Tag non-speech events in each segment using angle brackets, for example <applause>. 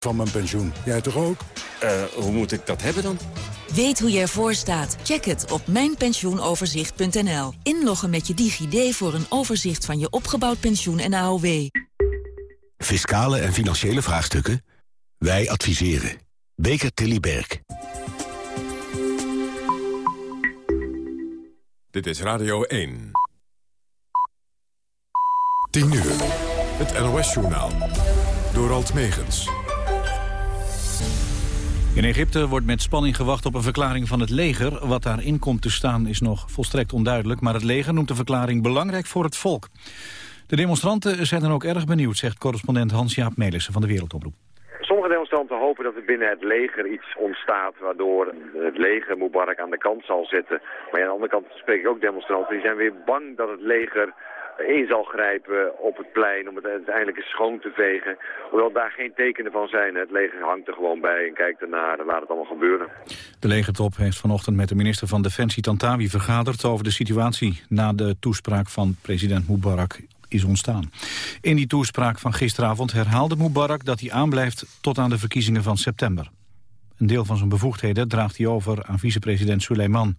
van mijn pensioen. Jij toch ook? Uh, hoe moet ik dat hebben dan? Weet hoe je ervoor staat? Check het op mijnpensioenoverzicht.nl. Inloggen met je DigiD voor een overzicht van je opgebouwd pensioen en AOW. Fiscale en financiële vraagstukken? Wij adviseren. Beker Tilly Berg. Dit is Radio 1. 10 uur. Het NOS-journaal. Door Alt Megens. In Egypte wordt met spanning gewacht op een verklaring van het leger. Wat daarin komt te staan is nog volstrekt onduidelijk... maar het leger noemt de verklaring belangrijk voor het volk. De demonstranten zijn dan ook erg benieuwd... zegt correspondent Hans-Jaap Melissen van de Wereldomroep. Sommige demonstranten hopen dat er binnen het leger iets ontstaat... waardoor het leger Mubarak aan de kant zal zetten. Maar aan de andere kant spreek ik ook demonstranten... die zijn weer bang dat het leger in zal grijpen op het plein om het uiteindelijk eens schoon te vegen. Hoewel daar geen tekenen van zijn. Het leger hangt er gewoon bij en kijkt ernaar en laat het allemaal gebeuren. De legertop heeft vanochtend met de minister van Defensie Tantawi vergaderd over de situatie na de toespraak van president Mubarak is ontstaan. In die toespraak van gisteravond herhaalde Mubarak dat hij aanblijft tot aan de verkiezingen van september. Een deel van zijn bevoegdheden draagt hij over aan vicepresident Suleiman.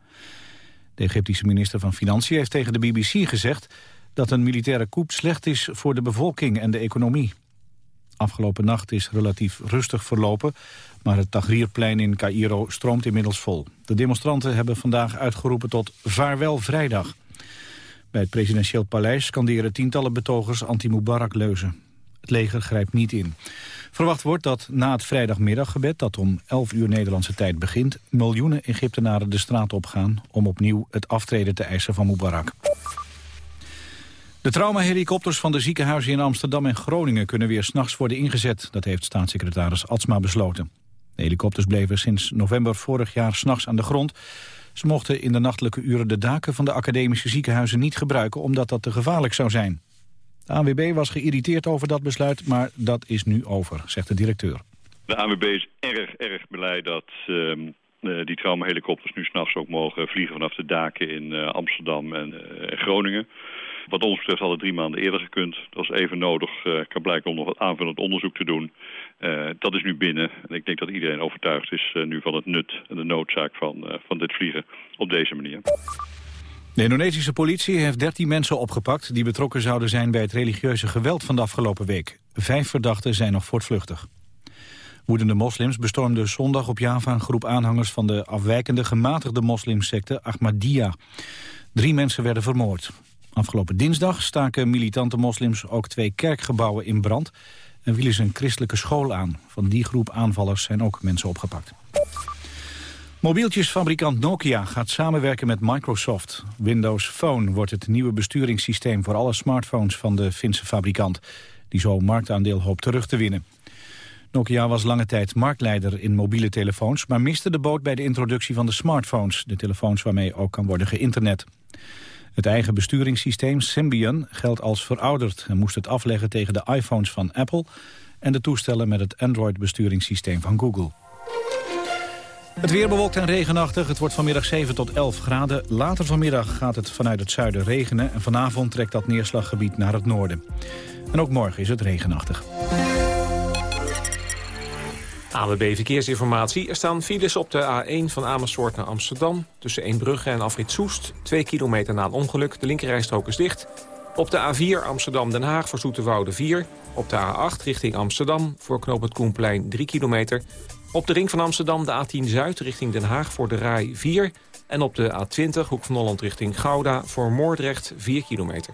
De Egyptische minister van Financiën heeft tegen de BBC gezegd dat een militaire coup slecht is voor de bevolking en de economie. Afgelopen nacht is relatief rustig verlopen, maar het Tahrirplein in Cairo stroomt inmiddels vol. De demonstranten hebben vandaag uitgeroepen tot Vaarwel Vrijdag. Bij het presidentieel paleis skanderen tientallen betogers anti-Mubarak-leuzen. Het leger grijpt niet in. Verwacht wordt dat na het vrijdagmiddaggebed, dat om 11 uur Nederlandse tijd begint... miljoenen Egyptenaren de straat opgaan om opnieuw het aftreden te eisen van Mubarak. De traumahelikopters van de ziekenhuizen in Amsterdam en Groningen kunnen weer s'nachts worden ingezet. Dat heeft staatssecretaris Atsma besloten. De helikopters bleven sinds november vorig jaar s'nachts aan de grond. Ze mochten in de nachtelijke uren de daken van de academische ziekenhuizen niet gebruiken omdat dat te gevaarlijk zou zijn. De ANWB was geïrriteerd over dat besluit, maar dat is nu over, zegt de directeur. De ANWB is erg, erg blij dat uh, die traumahelikopters nu s'nachts ook mogen vliegen vanaf de daken in uh, Amsterdam en uh, Groningen. Wat ons betreft had het drie maanden eerder gekund. Dat was even nodig. Uh, kan blijken om nog wat aanvullend onderzoek te doen. Uh, dat is nu binnen. En ik denk dat iedereen overtuigd is uh, nu van het nut en de noodzaak van, van dit vliegen op deze manier. De Indonesische politie heeft 13 mensen opgepakt... die betrokken zouden zijn bij het religieuze geweld van de afgelopen week. Vijf verdachten zijn nog voortvluchtig. Woedende moslims bestormden zondag op Java een groep aanhangers... van de afwijkende gematigde moslimsecte Ahmadiyya. Drie mensen werden vermoord. Afgelopen dinsdag staken militante moslims ook twee kerkgebouwen in brand... en vielen ze een christelijke school aan. Van die groep aanvallers zijn ook mensen opgepakt. Mobieltjesfabrikant Nokia gaat samenwerken met Microsoft. Windows Phone wordt het nieuwe besturingssysteem voor alle smartphones van de Finse fabrikant, die zo marktaandeel hoopt terug te winnen. Nokia was lange tijd marktleider in mobiele telefoons, maar miste de boot bij de introductie van de smartphones, de telefoons waarmee ook kan worden geïnternet. Het eigen besturingssysteem Symbian geldt als verouderd... en moest het afleggen tegen de iPhones van Apple... en de toestellen met het Android-besturingssysteem van Google. Het weer bewolkt en regenachtig. Het wordt vanmiddag 7 tot 11 graden. Later vanmiddag gaat het vanuit het zuiden regenen... en vanavond trekt dat neerslaggebied naar het noorden. En ook morgen is het regenachtig. AWB Verkeersinformatie. Er staan files op de A1 van Amersfoort naar Amsterdam... tussen Eembrugge en Afrit Soest. Twee kilometer na een ongeluk. De linkerrijstrook is dicht. Op de A4 Amsterdam-Den Haag voor Zoeterwoude 4. Op de A8 richting Amsterdam voor knoop het Koenplein 3 kilometer. Op de ring van Amsterdam de A10 Zuid richting Den Haag voor de Rai 4. En op de A20 Hoek van Holland richting Gouda voor Moordrecht 4 kilometer.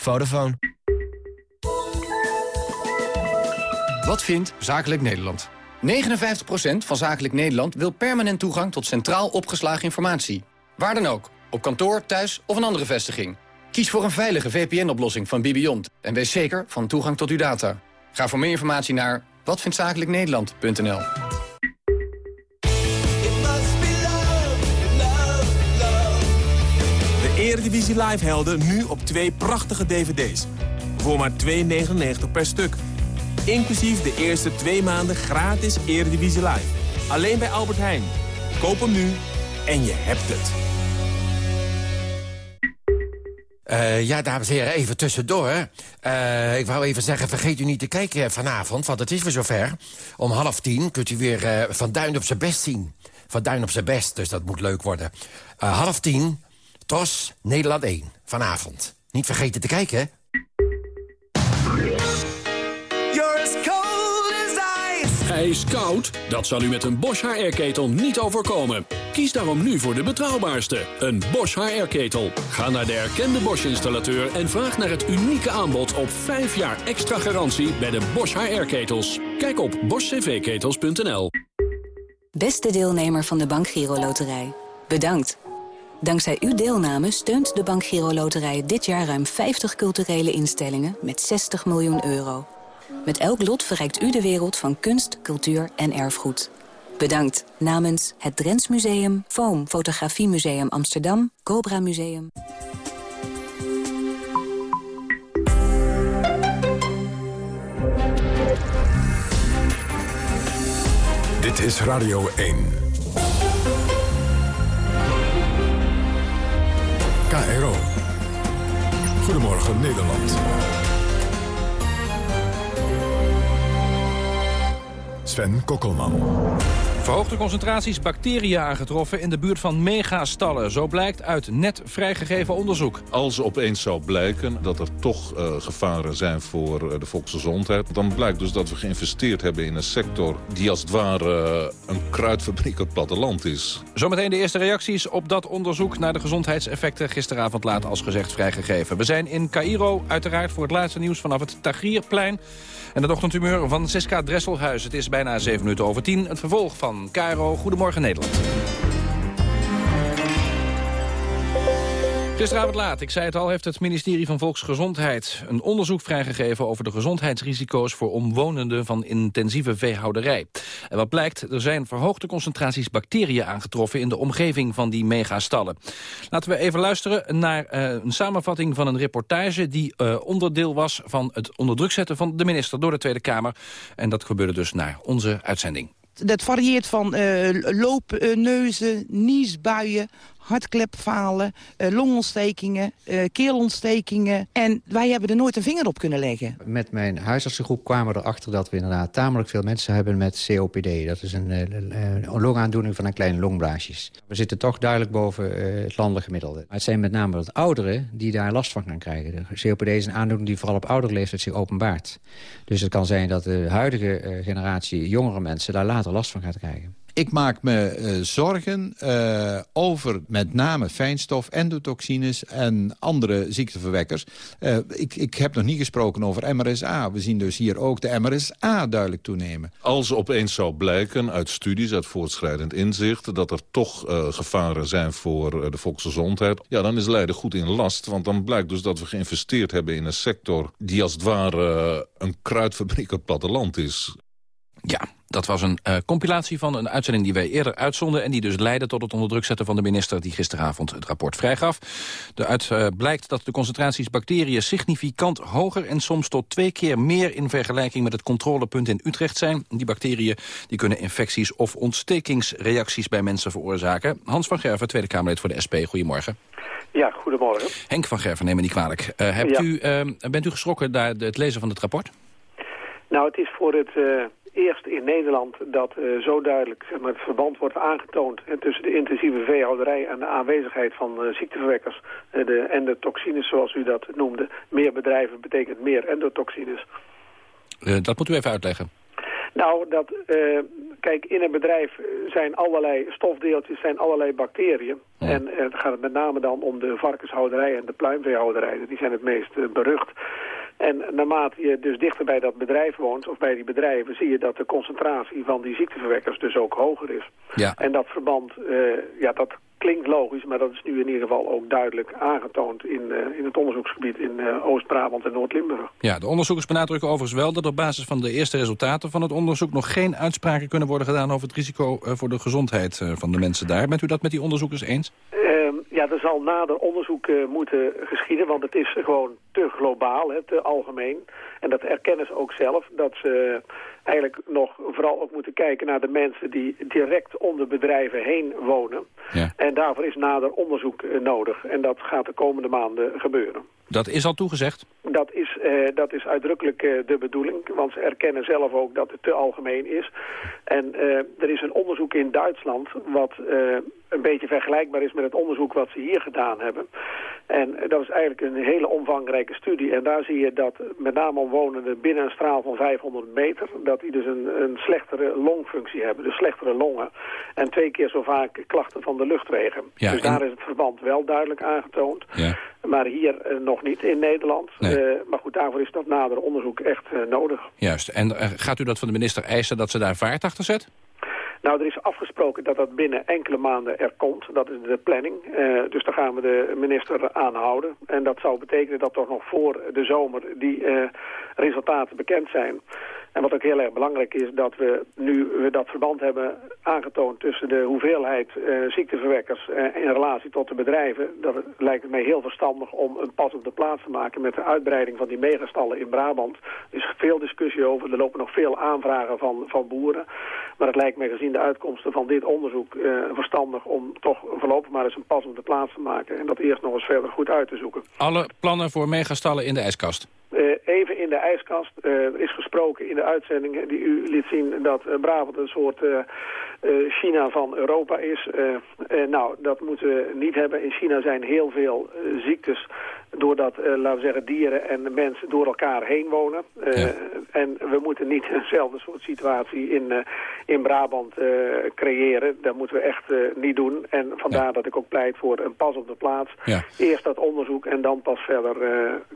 Vodafone. Wat vindt Zakelijk Nederland? 59% van Zakelijk Nederland wil permanent toegang tot centraal opgeslagen informatie. Waar dan ook, op kantoor, thuis of een andere vestiging. Kies voor een veilige VPN-oplossing van Bibiont en wees zeker van toegang tot uw data. Ga voor meer informatie naar watvindzakelijknederland.nl. Eredivisie Live helden nu op twee prachtige dvd's. Voor maar 2,99 per stuk. Inclusief de eerste twee maanden gratis Eredivisie Live. Alleen bij Albert Heijn. Koop hem nu en je hebt het. Uh, ja, dames en heren, even tussendoor. Uh, ik wou even zeggen, vergeet u niet te kijken vanavond, want het is weer zover. Om half tien kunt u weer uh, Van Duin op zijn best zien. Van Duin op zijn best, dus dat moet leuk worden. half tien, TOS, Nederland 1, vanavond. Niet vergeten te kijken, Ijskoud? Dat zal u met een Bosch HR-ketel niet overkomen. Kies daarom nu voor de betrouwbaarste, een Bosch HR-ketel. Ga naar de erkende Bosch-installateur en vraag naar het unieke aanbod op 5 jaar extra garantie bij de Bosch HR-ketels. Kijk op boschcvketels.nl. Beste deelnemer van de Bank Giro Loterij, bedankt. Dankzij uw deelname steunt de Bank Giro Loterij dit jaar ruim 50 culturele instellingen met 60 miljoen euro. Met elk lot verrijkt u de wereld van kunst, cultuur en erfgoed. Bedankt namens het Drents Museum, Foam Fotografiemuseum Amsterdam, Cobra Museum. Dit is Radio 1. KRO. Goedemorgen Nederland. Sven Kokkelman. Verhoogde concentraties bacteriën aangetroffen in de buurt van megastallen. Zo blijkt uit net vrijgegeven onderzoek. Als opeens zou blijken dat er toch uh, gevaren zijn voor uh, de volksgezondheid... dan blijkt dus dat we geïnvesteerd hebben in een sector... die als het ware uh, een kruidfabriek op het platteland is. Zometeen de eerste reacties op dat onderzoek... naar de gezondheidseffecten gisteravond laat als gezegd vrijgegeven. We zijn in Cairo, uiteraard voor het laatste nieuws vanaf het Tahrirplein... En het ochtendhumeur van Siska Dresselhuis. Het is bijna 7 minuten over 10. Het vervolg van Caro. Goedemorgen Nederland. Gisteravond laat, ik zei het al, heeft het ministerie van Volksgezondheid een onderzoek vrijgegeven over de gezondheidsrisico's voor omwonenden van intensieve veehouderij. En wat blijkt, er zijn verhoogde concentraties bacteriën aangetroffen in de omgeving van die megastallen. Laten we even luisteren naar uh, een samenvatting van een reportage die uh, onderdeel was van het onder druk zetten van de minister door de Tweede Kamer. En dat gebeurde dus naar onze uitzending. Dat varieert van uh, loopneuzen, niesbuien, hartklepfalen, uh, longontstekingen, uh, keelontstekingen. En wij hebben er nooit een vinger op kunnen leggen. Met mijn huisartsengroep kwamen we erachter dat we inderdaad tamelijk veel mensen hebben met COPD. Dat is een, een longaandoening van een kleine longblaasjes. We zitten toch duidelijk boven het landelijk gemiddelde. Maar het zijn met name de ouderen die daar last van gaan krijgen. COPD is een aandoening die vooral op oudere leeftijd zich openbaart. Dus het kan zijn dat de huidige generatie jongere mensen daar later last van gaat krijgen. Ik maak me uh, zorgen uh, over met name fijnstof, endotoxines en andere ziekteverwekkers. Uh, ik, ik heb nog niet gesproken over MRSA. We zien dus hier ook de MRSA duidelijk toenemen. Als opeens zou blijken uit studies, uit voortschrijdend inzicht... dat er toch gevaren zijn voor de volksgezondheid... ja, dan is Leiden goed in last. Want dan blijkt dus dat we geïnvesteerd hebben in een sector... die als het ware een kruidfabriek op het platteland is. Ja, dat was een uh, compilatie van een uitzending die wij eerder uitzonden... en die dus leidde tot het onder druk zetten van de minister... die gisteravond het rapport vrijgaf. Eruit uh, blijkt dat de concentraties bacteriën significant hoger... en soms tot twee keer meer in vergelijking met het controlepunt in Utrecht zijn. Die bacteriën die kunnen infecties of ontstekingsreacties bij mensen veroorzaken. Hans van Gerven, Tweede Kamerlid voor de SP. Goedemorgen. Ja, goedemorgen. Henk van Gerven, neem me niet kwalijk. Uh, hebt ja. u, bent u geschrokken naar het lezen van het rapport? Nou, het is voor het eerst in Nederland dat uh, zo duidelijk zeg maar, het verband wordt aangetoond en tussen de intensieve veehouderij en de aanwezigheid van uh, ziekteverwekkers, uh, de endotoxines zoals u dat noemde. Meer bedrijven betekent meer endotoxines. dat moet u even uitleggen. Nou, dat, kijk, in een bedrijf zijn allerlei stofdeeltjes, zijn allerlei bacteriën. Ja. En het gaat met name dan om de varkenshouderij en de pluimveehouderij. Die zijn het meest berucht. En naarmate je dus dichter bij dat bedrijf woont, of bij die bedrijven, zie je dat de concentratie van die ziekteverwekkers dus ook hoger is. Ja. En dat verband, uh, ja, dat klinkt logisch, maar dat is nu in ieder geval ook duidelijk aangetoond in, uh, in het onderzoeksgebied in uh, Oost-Brabant en Noord-Limburg. Ja, de onderzoekers benadrukken overigens wel dat op basis van de eerste resultaten van het onderzoek nog geen uitspraken kunnen worden gedaan over het risico voor de gezondheid van de mensen daar. Bent u dat met die onderzoekers eens? Ehm, ja, er zal nader onderzoek moeten geschieden, want het is gewoon te globaal, hè, te algemeen. En dat erkennen ze ook zelf, dat ze eigenlijk nog vooral ook moeten kijken naar de mensen die direct om de bedrijven heen wonen. Ja. En daarvoor is nader onderzoek uh, nodig. En dat gaat de komende maanden gebeuren. Dat is al toegezegd? Dat is, uh, dat is uitdrukkelijk uh, de bedoeling, want ze erkennen zelf ook dat het te algemeen is. En er is een onderzoek in Duitsland wat een beetje vergelijkbaar is met het onderzoek wat ze hier gedaan hebben. En dat is eigenlijk een hele omvangrijke studie. En daar zie je dat met name omwonenden binnen een straal van 500 meter... dat die dus een, een slechtere longfunctie hebben, dus slechtere longen. En twee keer zo vaak klachten van de luchtwegen. Ja, dus daar is het verband wel duidelijk aangetoond. Ja. Maar hier uh, nog niet in Nederland. Nee. Uh, maar goed, daarvoor is dat nader onderzoek echt uh, nodig. Juist. En gaat u dat van de minister eisen dat ze daar vaart achter zet? Nou, er is afgesproken dat dat binnen enkele maanden er komt. Dat is de planning. Uh, dus daar gaan we de minister aan houden. En dat zou betekenen dat toch nog voor de zomer die uh, resultaten bekend zijn. En wat ook heel erg belangrijk is, dat we nu we dat verband hebben aangetoond tussen de hoeveelheid uh, ziekteverwekkers uh, in relatie tot de bedrijven. Dat het lijkt mij heel verstandig om een pas op de plaats te maken met de uitbreiding van die megastallen in Brabant. Er is veel discussie over, er lopen nog veel aanvragen van, van boeren. Maar het lijkt mij gezien de uitkomsten van dit onderzoek uh, verstandig om toch voorlopig maar eens een pas op de plaats te maken. En dat eerst nog eens verder goed uit te zoeken. Alle plannen voor megastallen in de ijskast? Uh, even in de ijskast. Uh, is gesproken in de uitzending die u liet zien dat uh, Brabant een soort China van Europa is. nou, dat moeten we niet hebben. In China zijn heel veel ziektes doordat, laten we zeggen, dieren en mensen door elkaar heen wonen. Ja. En we moeten niet <laughs> eenzelfde soort situatie in, in Brabant creëren. Dat moeten we echt niet doen. En vandaar ja. dat ik ook pleit voor een pas op de plaats. Ja. Eerst dat onderzoek en dan pas verder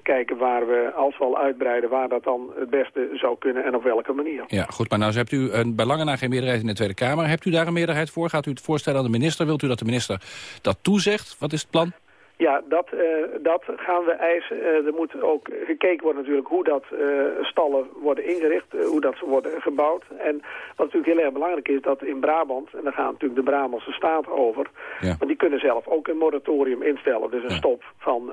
kijken waar we als we al uitbreiden waar dat dan het beste zou kunnen en op welke manier. Ja, goed, maar nou hebt u een, bij lange na geen meerderheid in de Tweede Kamer. Hebt u daar een meerderheid voor? Gaat u het voorstellen aan de minister? Wilt u dat de minister dat toezegt? Wat is het plan? Ja, dat, uh, dat gaan we eisen. Uh, er moet ook gekeken worden natuurlijk hoe dat uh, stallen worden ingericht, hoe dat ze worden gebouwd. En wat natuurlijk heel erg belangrijk is, dat in Brabant, en daar gaat natuurlijk de Brabantse staat over, ja. maar die kunnen zelf ook een moratorium instellen, dus een ja. stop van.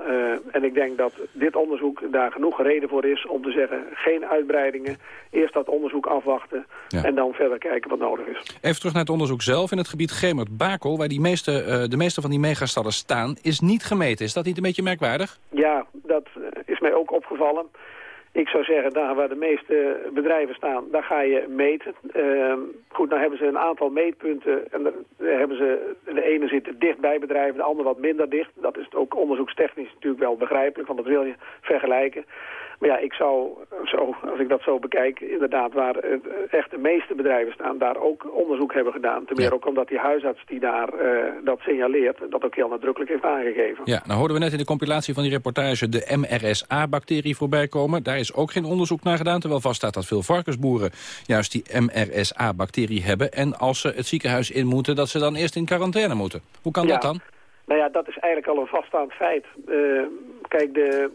en ik denk dat dit onderzoek daar genoeg reden voor is om te zeggen, geen uitbreidingen, eerst dat onderzoek afwachten ja. en dan verder kijken wat nodig is. Even terug naar het onderzoek zelf. In het gebied Gemert-Bakel, waar die meeste, de meeste van die megastallen staan, is niet gemeten. Is dat niet een beetje merkwaardig? Ja, dat is mij ook opgevallen. Ik zou zeggen, daar waar de meeste bedrijven staan, daar ga je meten. Uh, goed, nou hebben ze een aantal meetpunten. En dan hebben ze, de ene zit dicht bij bedrijven, de andere wat minder dicht. Dat is ook onderzoekstechnisch natuurlijk wel begrijpelijk, want dat wil je vergelijken. Maar ja, ik zou, zo, als ik dat zo bekijk, inderdaad waar echt de meeste bedrijven staan, daar ook onderzoek hebben gedaan. Ten meer ja. ook omdat die huisarts die daar uh, dat signaleert, dat ook heel nadrukkelijk heeft aangegeven. Ja, nou hoorden we net in de compilatie van die reportage de MRSA-bacterie voorbij komen. Daar is ook geen onderzoek naar gedaan, terwijl vaststaat dat veel varkensboeren juist die MRSA-bacterie hebben. En als ze het ziekenhuis in moeten, dat ze dan eerst in quarantaine moeten. Hoe kan ja. dat dan? Nou ja, dat is eigenlijk al een vaststaand feit. Uh, kijk, de,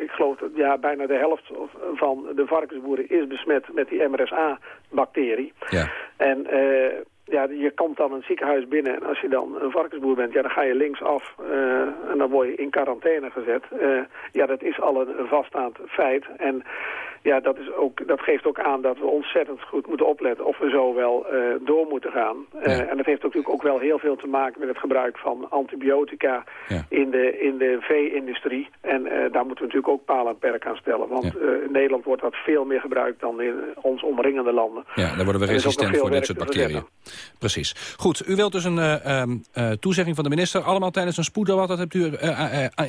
ik geloof dat ja, bijna de helft van de varkensboeren is besmet met die MRSA-bacterie. Ja. En uh, ja, je komt dan een ziekenhuis binnen en als je dan een varkensboer bent, ja, dan ga je linksaf uh, en dan word je in quarantaine gezet. Uh, ja, dat is al een vaststaand feit. En ja, dat, is ook, dat geeft ook aan dat we ontzettend goed moeten opletten of we zo wel uh, door moeten gaan. Uh, ja. En dat heeft natuurlijk ook wel heel veel te maken met het gebruik van antibiotica ja. in de, in de vee-industrie. En uh, daar moeten we natuurlijk ook paal en perk aan stellen. Want ja. in Nederland wordt dat veel meer gebruikt dan in ons omringende landen. Ja, daar worden we resistent voor dit soort bacteriën. Precies. Goed, u wilt dus een um, toezegging van de minister. Allemaal tijdens een spoeddebat. Dat hebt u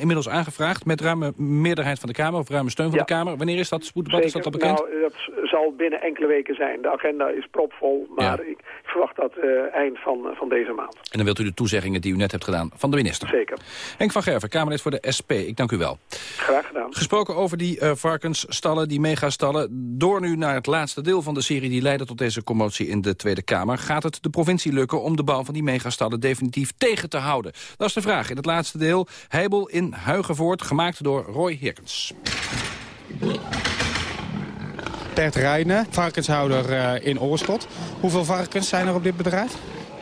inmiddels aangevraagd met ruime meerderheid van de Kamer. Of ruime steun van de Kamer. Wanneer is dat spoeddebat? Is dat al bekend? Nou, dat zal binnen enkele weken zijn. De agenda is propvol, maar ik verwacht dat uh, eind van, van deze maand. En dan wilt u de toezeggingen die u net hebt gedaan van de minister? Zeker. Henk van Gerven, Kamerlid voor de SP. Ik dank u wel. Graag gedaan. Gesproken over die uh, varkensstallen, die megastallen. Door nu naar het laatste deel van de serie die leidde tot deze commotie in de Tweede Kamer. Gaat het de provincie lukken om de bouw van die megastallen definitief tegen te houden? Dat is de vraag in het laatste deel. Heibel in Huigenvoort, gemaakt door Roy Hirkens. Bert Rijnen, varkenshouder uh, in Oorschot. Hoeveel varkens zijn er op dit bedrijf?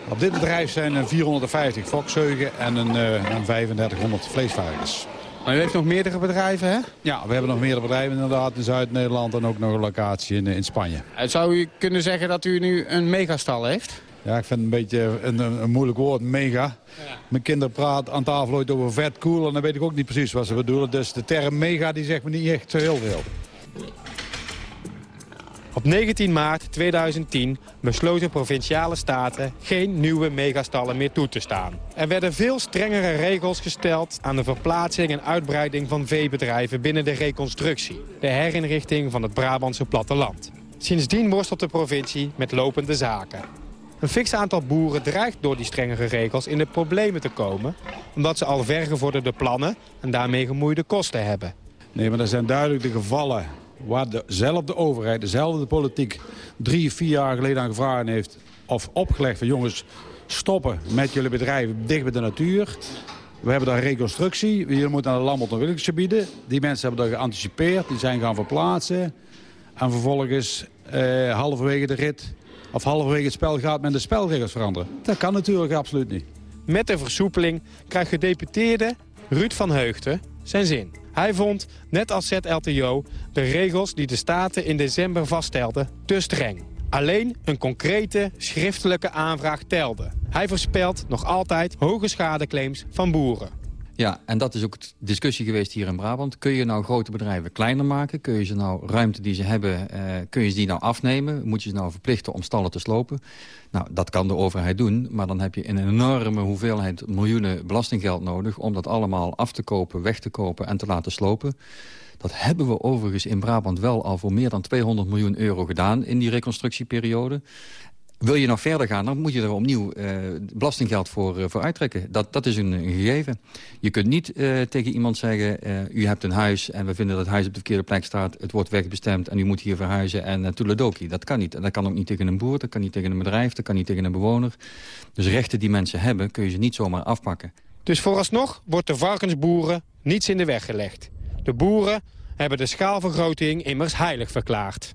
Op dit bedrijf zijn er 450 fokzeugen en een, uh, een 3500 vleesvarkens. Maar u heeft nog meerdere bedrijven, hè? Ja, we hebben nog meerdere bedrijven inderdaad in Zuid-Nederland en ook nog een locatie in, in Spanje. Zou u kunnen zeggen dat u nu een megastal heeft? Ja, ik vind het een beetje een, een, moeilijk woord, mega. Ja. Mijn kinderen praten aan tafel ooit over vet, cool en dan weet ik ook niet precies wat ze bedoelen. Dus de term mega die zegt me niet echt heel veel. Op 19 maart 2010 besloten provinciale staten geen nieuwe megastallen meer toe te staan. Er werden veel strengere regels gesteld aan de verplaatsing en uitbreiding van veebedrijven binnen de reconstructie. De herinrichting van het Brabantse platteland. Sindsdien worstelt de provincie met lopende zaken. Een fix aantal boeren dreigt door die strengere regels in de problemen te komen... omdat ze al vergevorderde plannen en daarmee gemoeide kosten hebben. Nee, maar er zijn duidelijk de gevallen waar dezelfde overheid, dezelfde politiek... drie, vier jaar geleden aan gevraagd heeft of opgelegd van... jongens, stoppen met jullie bedrijven dicht bij de natuur. We hebben daar reconstructie. Jullie moeten naar de landbouwontwikkelingsgebieden. Die mensen hebben daar geanticipeerd, die zijn gaan verplaatsen. En vervolgens, eh, halverwege de rit of halverwege het spel gaat men de spelregels veranderen. Dat kan natuurlijk absoluut niet. Met de versoepeling krijgt gedeputeerde Ruud van Heugten zijn zin. Hij vond, net als ZLTO, de regels die de Staten in december vaststelden te streng. Alleen een concrete, schriftelijke aanvraag telde. Hij voorspelt nog altijd hoge schadeclaims van boeren. Ja, en dat is ook de discussie geweest hier in Brabant. Kun je nou grote bedrijven kleiner maken? Kun je ze nou ruimte die ze hebben, uh, kun je die nou afnemen? Moet je ze nou verplichten om stallen te slopen? Nou, dat kan de overheid doen, maar dan heb je een enorme hoeveelheid miljoenen belastinggeld nodig... om dat allemaal af te kopen, weg te kopen en te laten slopen. Dat hebben we overigens in Brabant wel al voor meer dan 200 miljoen euro gedaan in die reconstructieperiode. Wil je nog verder gaan, dan moet je er opnieuw uh, belastinggeld voor, uh, voor uittrekken. Dat, dat is een, gegeven. Je kunt niet uh, tegen iemand zeggen, u hebt een huis... en we vinden dat het huis op de verkeerde plek staat... het wordt wegbestemd en u moet hier verhuizen en toeledoki. Dat kan niet. En dat kan ook niet tegen een boer, dat kan niet tegen een bedrijf... dat kan niet tegen een bewoner. Dus rechten die mensen hebben, kun je ze niet zomaar afpakken. Dus vooralsnog wordt de varkensboeren niets in de weg gelegd. De boeren hebben de schaalvergroting immers heilig verklaard.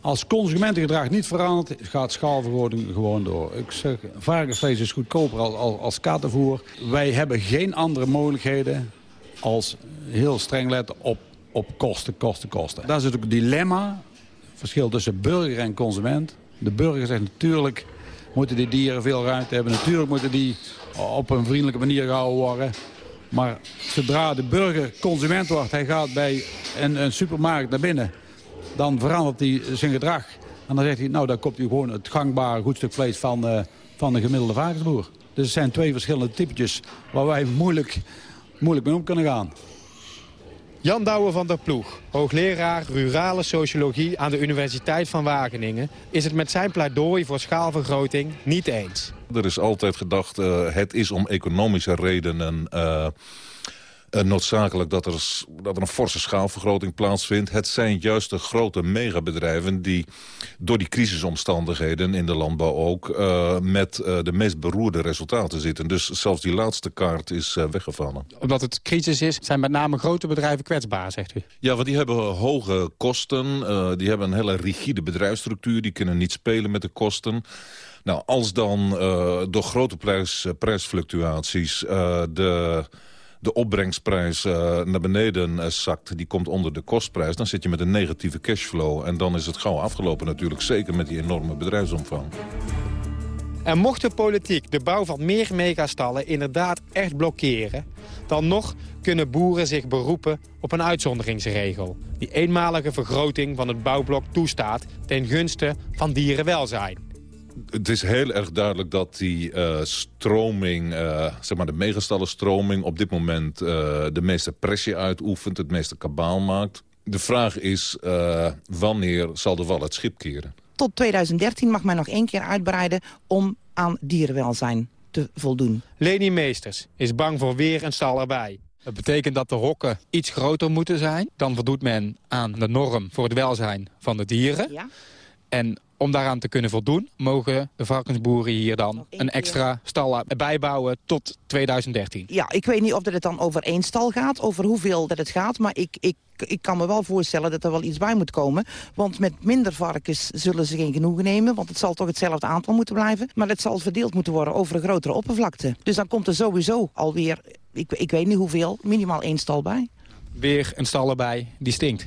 Als consumentengedrag niet verandert, gaat schaalvergroting gewoon door. Ik zeg, varkensvlees is goedkoper als, als kattenvoer. Wij hebben geen andere mogelijkheden als heel streng letten op, op kosten, kosten, kosten. Dat is het dilemma, het verschil tussen burger en consument. De burger zegt natuurlijk moeten die dieren veel ruimte hebben. Natuurlijk moeten die op een vriendelijke manier gehouden worden. Maar zodra de burger consument wordt, hij gaat bij een, een supermarkt naar binnen dan verandert hij zijn gedrag. En dan zegt hij, nou dan koopt hij gewoon het gangbare goed stuk vlees van, uh, van de gemiddelde varkensboer. Dus het zijn twee verschillende typetjes waar wij moeilijk, moeilijk mee om kunnen gaan. Jan Douwe van der Ploeg, hoogleraar rurale sociologie aan de Universiteit van Wageningen... is het met zijn pleidooi voor schaalvergroting niet eens. Er is altijd gedacht, uh, het is om economische redenen... Uh, uh, noodzakelijk dat er, dat er een forse schaalvergroting plaatsvindt. Het zijn juist de grote megabedrijven die door die crisisomstandigheden in de landbouw ook uh, met uh, de meest beroerde resultaten zitten. Dus zelfs die laatste kaart is weggevallen. Omdat het crisis is, zijn met name grote bedrijven kwetsbaar, zegt u? Ja, want die hebben hoge kosten. die hebben een hele rigide bedrijfsstructuur. Die kunnen niet spelen met de kosten. Nou, als dan door grote prijs, prijsfluctuaties de de opbrengsprijs uh, naar beneden uh, zakt, die komt onder de kostprijs... dan zit je met een negatieve cashflow. En dan is het gauw afgelopen natuurlijk, zeker met die enorme bedrijfsomvang. En mocht de politiek de bouw van meer megastallen inderdaad echt blokkeren... dan nog kunnen boeren zich beroepen op een uitzonderingsregel... die eenmalige vergroting van het bouwblok toestaat ten gunste van dierenwelzijn het is heel erg duidelijk dat die uh, stroming, uh, zeg maar de megastallenstroming... op dit moment uh, de meeste pressie uitoefent, het meeste kabaal maakt. De vraag is, uh, wanneer zal de wal het schip keren? Tot 2013 mag men nog één keer uitbreiden om aan dierenwelzijn te voldoen. Leni Meesters is bang voor weer een stal erbij. Dat betekent dat de hokken iets groter moeten zijn. Dan voldoet men aan de norm voor het welzijn van de dieren. Ja. En om daaraan te kunnen voldoen, mogen de varkensboeren hier dan een extra stal bijbouwen tot 2013. Ja, ik weet niet of het dan over één stal gaat, over hoeveel dat het gaat. Maar ik, ik, ik kan me wel voorstellen dat er wel iets bij moet komen. Want met minder varkens zullen ze geen genoegen nemen. Want het zal toch hetzelfde aantal moeten blijven. Maar het zal verdeeld moeten worden over een grotere oppervlakte. Dus dan komt er sowieso alweer, ik, ik weet niet hoeveel, minimaal één stal bij. Weer een stal erbij die stinkt.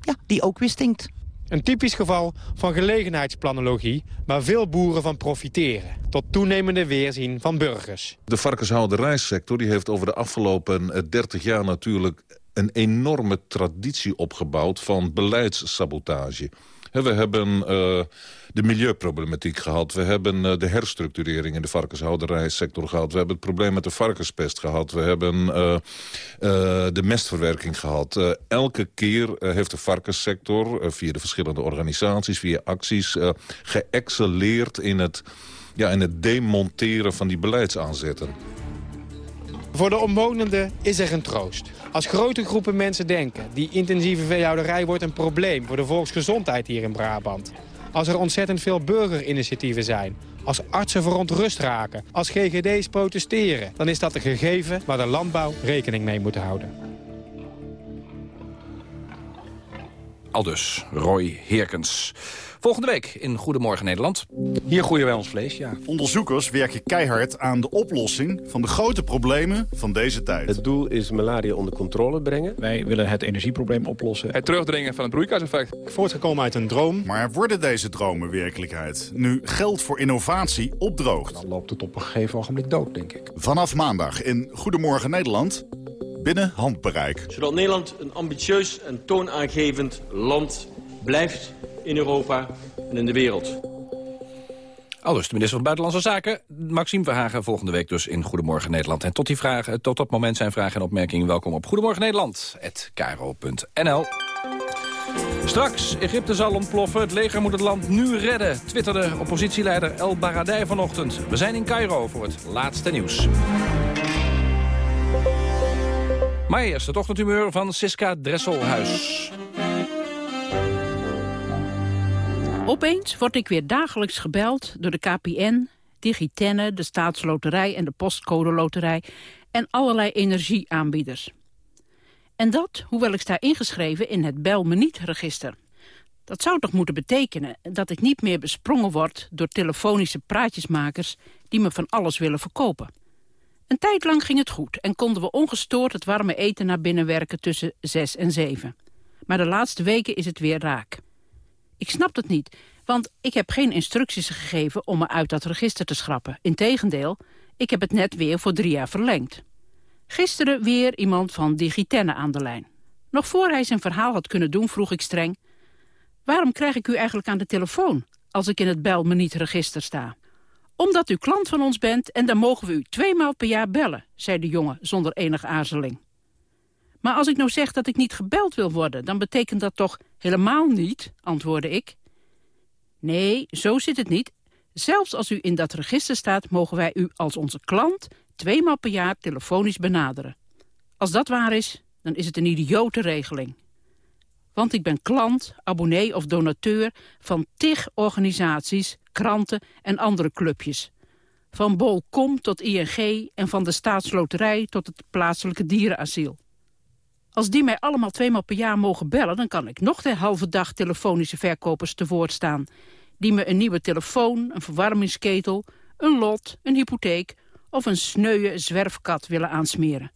Ja, die ook weer stinkt. Een typisch geval van gelegenheidsplanologie waar veel boeren van profiteren. Tot toenemende weerzien van burgers. De varkenshouderijsector die heeft over de afgelopen 30 jaar natuurlijk een enorme traditie opgebouwd van beleidssabotage. We hebben uh, de milieuproblematiek gehad. We hebben uh, de herstructurering in de varkenshouderijsector gehad. We hebben het probleem met de varkenspest gehad. We hebben uh, de mestverwerking gehad. elke keer heeft de varkenssector via de verschillende organisaties... via acties geëxceleerd in het, ja, in het demonteren van die beleidsaanzetten. Voor de omwonenden is er een troost. Als grote groepen mensen denken, die intensieve veehouderij wordt een probleem voor de volksgezondheid hier in Brabant. Als er ontzettend veel burgerinitiatieven zijn, als artsen verontrust raken, als GGD's protesteren, dan is dat een gegeven waar de landbouw rekening mee moet houden. Aldus, Roy Heerkens. Volgende week in Goedemorgen Nederland. Hier groeien wij ons vlees, ja. Onderzoekers werken keihard aan de oplossing van de grote problemen van deze tijd. Het doel is malaria onder controle brengen. Wij willen het energieprobleem oplossen. Het terugdringen van het broeikaseffect. Voortgekomen uit een droom. Maar worden deze dromen werkelijkheid? Nu geld voor innovatie opdroogt. Dan loopt het op een gegeven ogenblik dood, denk ik. Vanaf maandag in Goedemorgen Nederland binnen handbereik. Zodat Nederland een ambitieus en toonaangevend land blijft in Europa en in de wereld. Aldus, de minister van Buitenlandse Zaken, Maxime Verhagen, volgende week dus in Goedemorgen Nederland. En tot, die vragen, tot dat moment zijn vragen en opmerkingen welkom op Goedemorgen Nederland, Straks, Egypte zal ontploffen, het leger moet het land nu redden, twitterde oppositieleider El Baradei vanochtend. We zijn in Cairo voor het laatste nieuws. Maar eerst het ochtendhumeur van Siska Dresselhuis. Opeens word ik weer dagelijks gebeld door de KPN, Digitenne, de Staatsloterij en de Postcode Loterij en allerlei energieaanbieders. En dat, hoewel ik sta ingeschreven in het Bel me niet register. Dat zou toch moeten betekenen dat ik niet meer besprongen word door telefonische praatjesmakers die me van alles willen verkopen. Een tijd lang ging het goed en konden we ongestoord het warme eten naar binnen werken tussen 6 en 7. Maar de laatste weken is het weer raak. Ik snap dat niet, want ik heb geen instructies gegeven om me uit dat register te schrappen. Integendeel, ik heb het net weer voor drie jaar verlengd. Gisteren weer iemand van Digitenne aan de lijn. Nog voor hij zijn verhaal had kunnen doen, vroeg ik streng... waarom krijg ik u eigenlijk aan de telefoon als ik in het bel me niet register sta? Omdat u klant van ons bent en dan mogen we u twee maal per jaar bellen, zei de jongen zonder enige aarzeling. Maar als ik nou zeg dat ik niet gebeld wil worden, dan betekent dat toch helemaal niet, antwoordde ik. Nee, zo zit het niet. Zelfs als u in dat register staat, mogen wij u als onze klant tweemaal per jaar telefonisch benaderen. Als dat waar is, dan is het een idiote regeling. Want ik ben klant, abonnee of donateur van tig organisaties, kranten en andere clubjes. Van Bolcom tot ING en van de staatsloterij tot het plaatselijke dierenasiel. Als die mij allemaal tweemaal per jaar mogen bellen... dan kan ik nog de halve dag telefonische verkopers te woord staan... die me een nieuwe telefoon, een verwarmingsketel, een lot, een hypotheek... of een sneuwe zwerfkat willen aansmeren.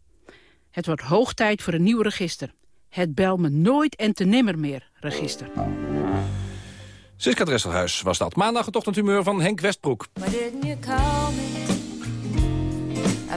Het wordt hoog tijd voor een nieuw register. Het bel me nooit en te nimmer meer register. Siska Dresselhuis was dat. Maandag het ochtendhumeur van Henk Westbroek.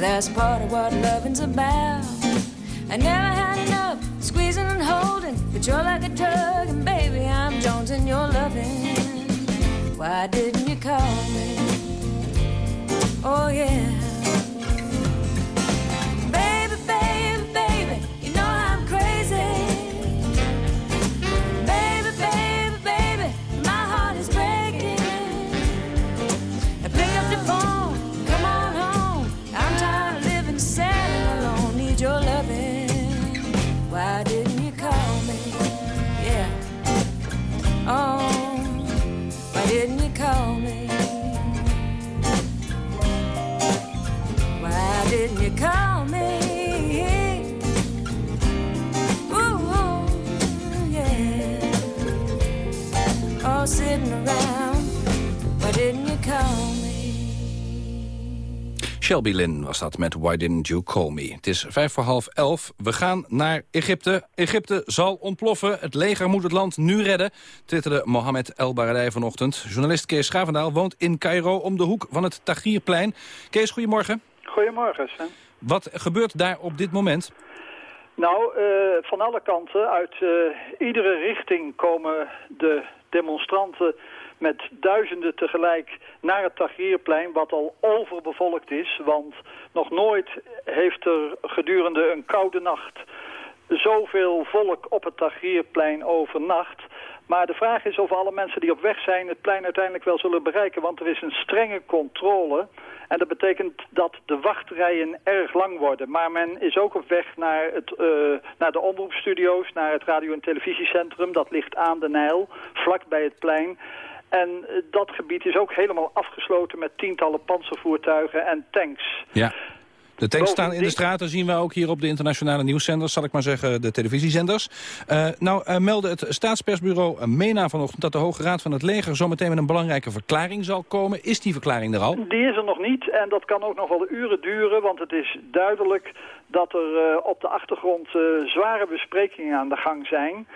That's part of what loving's about. I never had enough squeezing and holding, but you're like a tug, and baby, I'm Jones and you're loving. Why didn't you call me? Oh, yeah. Shelby Lynn was dat met Why Didn't You Call Me. Het is vijf voor half elf. We gaan naar Egypte. Egypte zal ontploffen. Het leger moet het land nu redden, twitterde Mohamed El Baradei vanochtend. Journalist Kees Schavendaal woont in Cairo om de hoek van het Tahrirplein. Kees, goedemorgen. Goedemorgen, Sven. Wat gebeurt daar op dit moment? Nou, uh, van alle kanten, uit uh, iedere richting komen de demonstranten met duizenden tegelijk naar het Tahrirplein, wat al overbevolkt is. Want nog nooit heeft er gedurende een koude nacht zoveel volk op het Tahrirplein overnacht. Maar de vraag is of alle mensen die op weg zijn het plein uiteindelijk wel zullen bereiken. Want er is een strenge controle. En dat betekent dat de wachtrijen erg lang worden. Maar men is ook op weg naar, het, uh, naar de omroepstudio's, naar het radio- en televisiecentrum. Dat ligt aan de Nijl, vlak bij het plein. En eh, dat gebied is ook helemaal afgesloten met tientallen panzervoertuigen en tanks. Ja. De tanks staan in de straten, zien we ook hier op de internationale nieuwszenders, zal ik maar zeggen, de televisiezenders. Uh, nou uh, meldde het staatspersbureau MENA vanochtend dat de Hoge Raad van het Leger zometeen met een belangrijke verklaring zal komen. Is die verklaring er al? Die is er nog niet en dat kan ook nog wel uren duren, want het is duidelijk dat er uh, op de achtergrond zware besprekingen aan de gang zijn.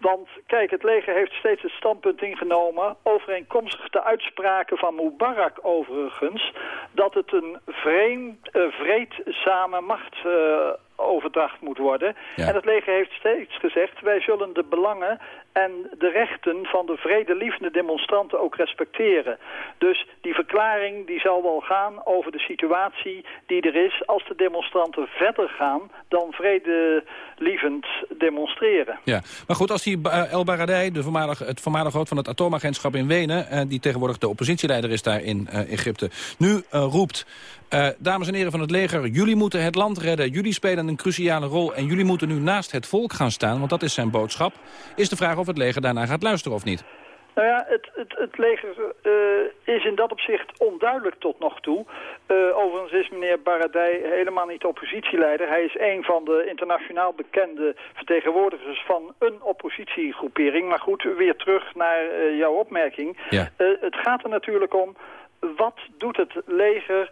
Want kijk, het leger heeft steeds het standpunt ingenomen, overeenkomstig de uitspraken van Mubarak overigens, dat het een vreemd, uh, vreedzame machtsoverdracht uh, moet worden. Ja. En het leger heeft steeds gezegd, wij zullen de belangen en de rechten van de vredelievende demonstranten ook respecteren. Dus die verklaring die zal wel gaan over de situatie die er is als de demonstranten verder gaan dan vredelievend demonstreren. Ja, maar goed, als die uh, El Baradei, de voormalige, het voormalig hoofd van het atoomagentschap in Wenen, uh, die tegenwoordig de oppositieleider is daar in uh, Egypte, nu roept, dames en heren van het leger, jullie moeten het land redden, jullie spelen een cruciale rol en jullie moeten nu naast het volk gaan staan, want dat is zijn boodschap, is de vraag of het leger daarna gaat luisteren of niet. Nou ja, het, het, het leger uh, is in dat opzicht onduidelijk tot nog toe. Uh, overigens is meneer Baradei helemaal niet oppositieleider. Hij is een van de internationaal bekende vertegenwoordigers van een oppositiegroepering. Maar goed, weer terug naar uh, jouw opmerking. Ja. het gaat er natuurlijk om, wat doet het leger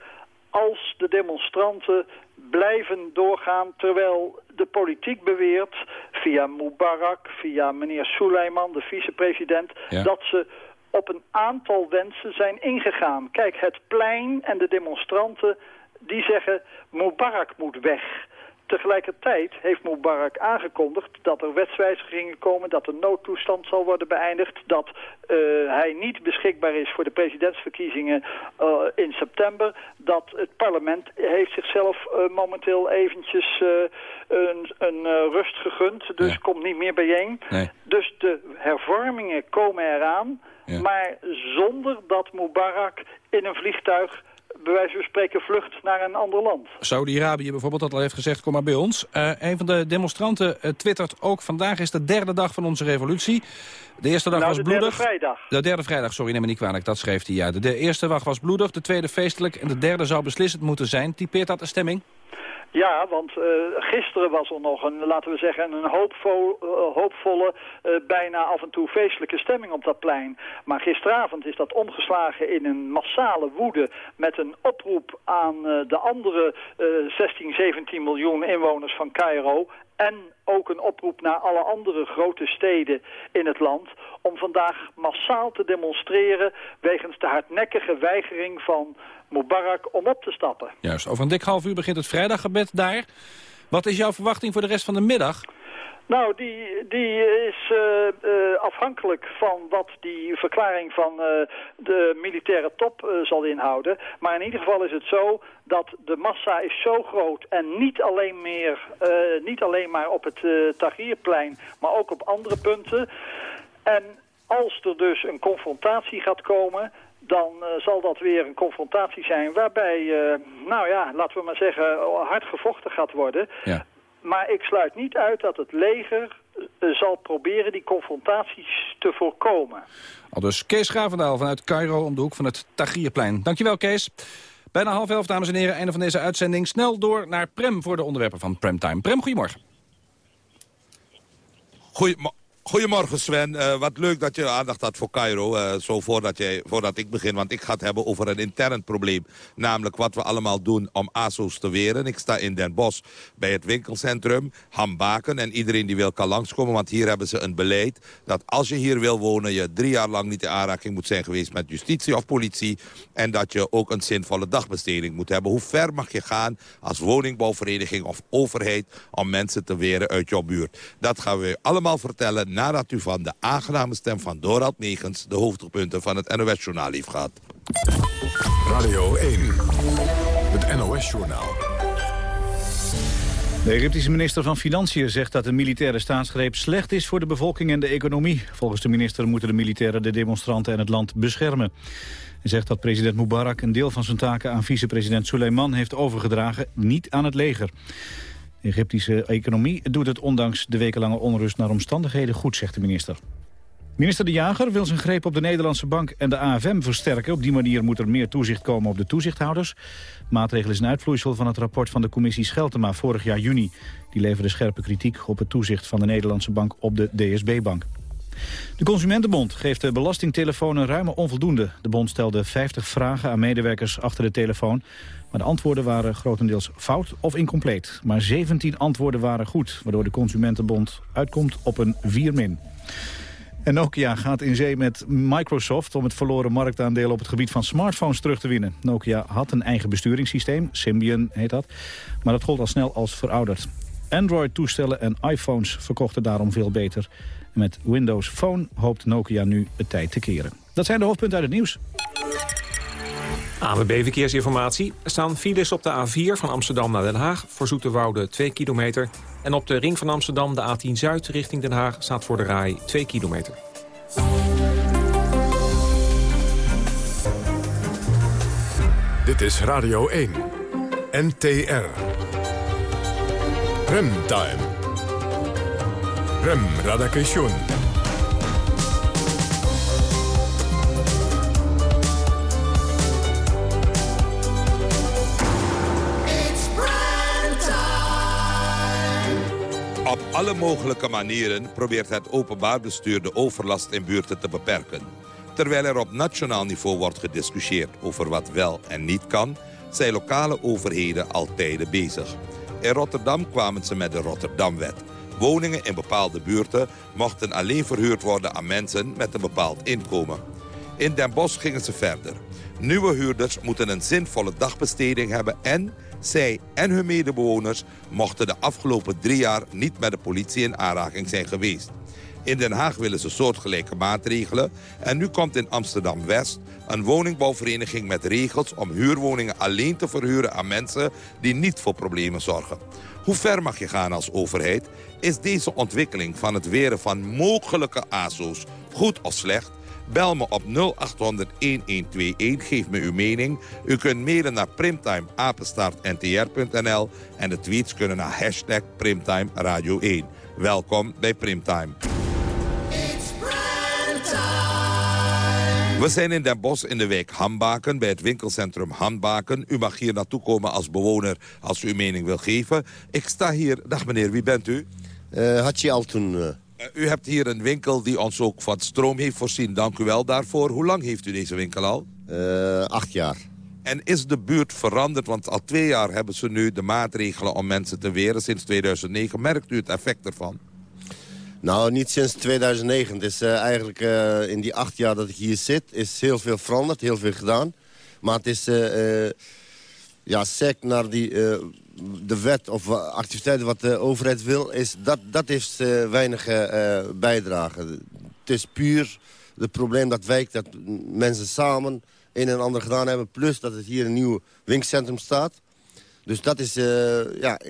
als de demonstranten blijven doorgaan terwijl de politiek beweert, via Mubarak, via meneer Suleiman, de vicepresident, ja. dat ze op een aantal wensen zijn ingegaan. Kijk, het plein en de demonstranten, die zeggen Mubarak moet weg. Tegelijkertijd heeft Mubarak aangekondigd dat er wetswijzigingen komen, dat de noodtoestand zal worden beëindigd, dat uh, hij niet beschikbaar is voor de presidentsverkiezingen uh, in september, dat het parlement heeft zichzelf uh, momenteel eventjes een, een rust gegund, dus ja. komt niet meer bijeen. Nee. Dus de hervormingen komen eraan, ja. maar zonder dat Mubarak in een vliegtuig bij wijze van spreken vlucht naar een ander land. Saudi-Arabië bijvoorbeeld dat al heeft gezegd, kom maar bij ons. Uh, een van de demonstranten uh, twittert ook, vandaag is de derde dag van onze revolutie. De eerste dag nou, was de bloedig. Derde vrijdag. De derde vrijdag, sorry, neem me niet kwalijk, dat schreef hij. Ja. De, de eerste dag was bloedig, de tweede feestelijk en de derde zou beslissend moeten zijn. Typeert dat de stemming? Ja, want uh, gisteren was er nog een, laten we zeggen, een uh, hoopvolle, uh, bijna af en toe feestelijke stemming op dat plein. Maar gisteravond is dat omgeslagen in een massale woede met een oproep aan de andere 16, 17 miljoen inwoners van Cairo en ook een oproep naar alle andere grote steden in het land om vandaag massaal te demonstreren wegens de hardnekkige weigering van Mubarak om op te stappen. Juist, over een dik half uur begint het vrijdaggebed daar. Wat is jouw verwachting voor de rest van de middag? Nou, die, die is uh, uh, afhankelijk van wat die verklaring van uh, de militaire top zal inhouden. Maar in ieder geval is het zo dat de massa is zo groot en niet alleen, meer, niet alleen maar op het Tahrirplein, maar ook op andere punten. En als er dus een confrontatie gaat komen, dan uh, zal dat weer een confrontatie zijn waarbij, uh, nou ja, laten we maar zeggen, hard gevochten gaat worden. Ja. Maar ik sluit niet uit dat het leger uh, zal proberen die confrontaties te voorkomen. Al dus Kees Gravendaal vanuit Cairo om de hoek van het Tahrirplein. Dankjewel Kees. Bijna half elf, dames en heren, einde van deze uitzending. Snel door naar Prem voor de onderwerpen van Premtime. Prem, goedemorgen. Goedemorgen. Goedemorgen Sven, uh, wat leuk dat je aandacht had voor Cairo, uh, zo voordat, jij, voordat ik begin. Want ik ga het hebben over een intern probleem. Namelijk wat we allemaal doen om ASO's te weren. Ik sta in Den Bosch bij het winkelcentrum, Hambaken. En iedereen die wil kan langskomen, want hier hebben ze een beleid... dat als je hier wil wonen, je drie jaar lang niet in aanraking moet zijn geweest... met justitie of politie. En dat je ook een zinvolle dagbesteding moet hebben. Hoe ver mag je gaan als woningbouwvereniging of overheid... om mensen te weren uit jouw buurt? Dat gaan we allemaal vertellen nadat u van de aangename stem van Dorald Megens... de hoofdpunten van het NOS-journaal heeft gehad. Radio 1, het NOS-journaal. De Egyptische minister van Financiën zegt dat de militaire staatsgreep slecht is voor de bevolking en de economie. Volgens de minister moeten de militairen de demonstranten en het land beschermen. Hij zegt dat president Mubarak een deel van zijn taken aan vicepresident Suleiman heeft overgedragen, niet aan het leger. De Egyptische economie doet het ondanks de wekenlange onrust naar omstandigheden goed, zegt de minister. Minister De Jager wil zijn greep op de Nederlandse Bank en de AFM versterken. Op die manier moet er meer toezicht komen op de toezichthouders. De maatregel is een uitvloeisel van het rapport van de commissie Scheltema vorig jaar juni. Die leverde scherpe kritiek op het toezicht van de Nederlandse Bank op de DSB-bank. De Consumentenbond geeft de belastingtelefoon een ruime onvoldoende. De bond stelde 50 vragen aan medewerkers achter de telefoon. Maar de antwoorden waren grotendeels fout of incompleet. Maar 17 antwoorden waren goed, waardoor de Consumentenbond uitkomt op een 4 min. En Nokia gaat in zee met Microsoft om het verloren marktaandeel op het gebied van smartphones terug te winnen. Nokia had een eigen besturingssysteem, Symbian heet dat, maar dat gold al snel als verouderd. Android-toestellen en iPhones verkochten daarom veel beter. Met Windows Phone hoopt Nokia nu het tijd te keren. Dat zijn de hoofdpunten uit het nieuws. ANWB Verkeersinformatie. Er staan files op de A4 van Amsterdam naar Den Haag... voor Zoeterwoude 2 kilometer. En op de ring van Amsterdam, de A10 Zuid richting Den Haag... staat voor de RAI 2 kilometer. Dit is Radio 1. NTR. Remtime. Rem Radakation. Alle mogelijke manieren probeert het openbaar bestuur de overlast in buurten te beperken. Terwijl er op nationaal niveau wordt gediscussieerd over wat wel en niet kan... zijn lokale overheden al tijden bezig. In Rotterdam kwamen ze met de Rotterdamwet. Woningen in bepaalde buurten mochten alleen verhuurd worden aan mensen met een bepaald inkomen. In Den Bosch gingen ze verder. Nieuwe huurders moeten een zinvolle dagbesteding hebben en zij en hun medebewoners mochten de afgelopen drie jaar niet met de politie in aanraking zijn geweest. In Den Haag willen ze soortgelijke maatregelen. En nu komt in Amsterdam-West een woningbouwvereniging met regels... om huurwoningen alleen te verhuren aan mensen die niet voor problemen zorgen. Hoe ver mag je gaan als overheid? Is deze ontwikkeling van het weren van mogelijke ASO's goed of slecht? Bel me op 0800-1121. Geef me uw mening. U kunt mailen naar primtimeapenstaartntr.nl en de tweets kunnen naar hashtag Primtime Radio 1. Welkom bij Primtime. We zijn in Den Bosch in de wijk Hambaken bij het winkelcentrum Hambaken. U mag hier naartoe komen als bewoner als u uw mening wil geven. Ik sta hier. Dag meneer, wie bent u? Uh, Hatje Altoen. Uh. U hebt hier een winkel die ons ook van stroom heeft voorzien. Dank u wel daarvoor. Hoe lang heeft u deze winkel al? Uh, acht jaar. En is de buurt veranderd? Want al twee jaar hebben ze nu de maatregelen om mensen te weren. Sinds 2009. Merkt u het effect ervan? Nou, niet sinds 2009. Het is eh, eigenlijk uh, in die acht jaar dat ik hier zit... is heel veel veranderd, heel veel gedaan. Maar het is... Ja, sec naar die, de wet of activiteiten wat de overheid wil... Is, dat, dat heeft weinig bijdrage. Het is puur het probleem dat wijk dat mensen samen een en ander gedaan hebben. Plus dat het hier een nieuw winkelcentrum staat. Dus dat is ja,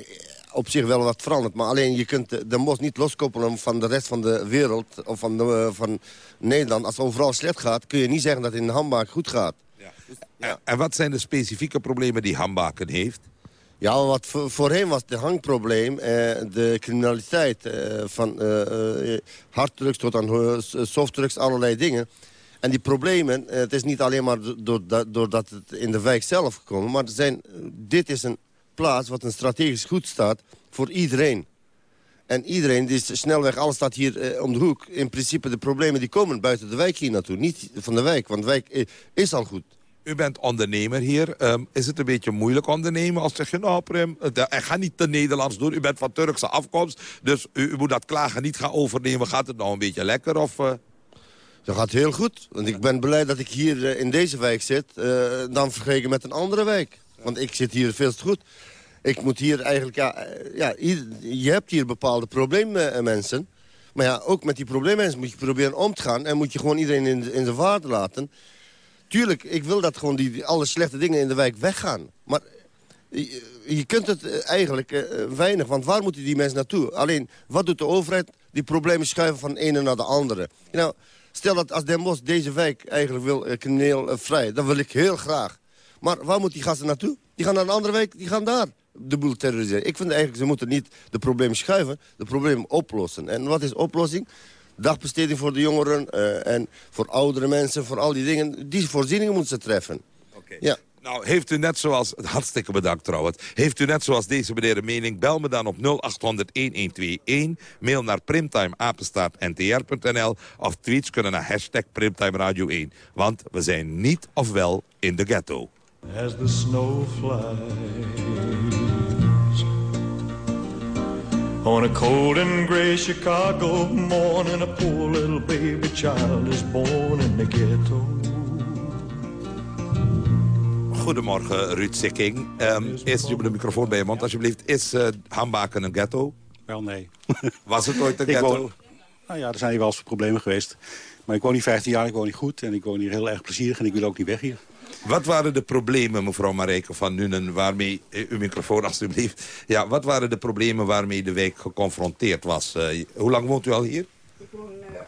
op zich wel wat veranderd. Maar alleen je kunt de mos niet loskoppelen van de rest van de wereld... of van, van Nederland. Als het overal slecht gaat, kun je niet zeggen dat het in de handbaak goed gaat. Ja. ja. En wat zijn de specifieke problemen die handbaken heeft? Ja, wat voorheen was het hangprobleem, eh, de criminaliteit... Eh, van eh, harddrugs tot aan softdrugs, allerlei dingen... En die problemen, het is niet alleen maar doordat het in de wijk zelf gekomen... maar zijn, dit is een plaats wat een strategisch goed staat voor iedereen. En iedereen, die is snelweg, alles staat hier om de hoek. In principe de problemen die komen buiten de wijk hier naartoe. Niet van de wijk, want de wijk is al goed. U bent ondernemer hier. Um, is het een beetje moeilijk ondernemen als zeg je... nou Prim, ik ga niet te Nederlands doen. U bent van Turkse afkomst. Dus u, u, moet dat klagen niet gaan overnemen. Gaat het nou een beetje lekker? Of, uh... Dat gaat heel goed. Want ik ben blij dat ik hier uh, in deze wijk zit. Dan vergeleken met een andere wijk. Want ik zit hier veel te goed. Ik moet hier eigenlijk, ja, eh, ja je hebt hier bepaalde probleemmensen. Eh, maar ja, ook met die probleemmensen moet je proberen om te gaan. En moet je gewoon iedereen in, in zijn waarde laten. Tuurlijk, ik wil dat gewoon die, alle slechte dingen in de wijk weggaan. Maar je, je kunt het eh, eigenlijk weinig, want waar moeten die mensen naartoe? Alleen, wat doet de overheid? Die problemen schuiven van de ene naar de andere. Nou, stel dat als Den Bosch deze wijk eigenlijk wil uh, crimineel vrij... dan wil ik heel graag. Maar waar moeten die gasten naartoe? Die gaan naar een andere wijk, die gaan daar de boel terroriseren. Ik vind eigenlijk, ze moeten niet de problemen schuiven, de problemen oplossen. En wat is oplossing? Dagbesteding voor de jongeren uh, en voor oudere mensen, voor al die dingen. Die voorzieningen moeten ze treffen. Oké. Ja. Nou, heeft u net zoals... <laughs> Hartstikke bedankt trouwens. Heeft u net zoals deze meneer een mening? Bel me dan op 0800-1121. Mail naar primtimeapenstaartntr.nl. Of tweets kunnen naar hashtag Primtime Radio 1. Want we zijn niet of wel in de ghetto. As the snow flies On a cold and gray Chicago morning, a poor little baby child is born in the ghetto. Goedemorgen, Ruud Sikking. Um, eerst de microfoon bij je mond, alsjeblieft. Is uh, Hambaken een ghetto? Wel, nee. <laughs> Was het ooit een <laughs> ghetto? Woon, nou ja, er zijn hier wel eens problemen geweest. Maar ik woon hier 15 jaar, ik woon hier goed en ik woon hier heel erg plezierig en ik wil ook niet weg hier. Wat waren de problemen, mevrouw Marijke van Nuenen, waarmee... Eh, uw microfoon alstublieft. Ja, wat waren de problemen waarmee de wijk geconfronteerd was? Uh, hoe lang woont u al hier? Ik woon... Uh,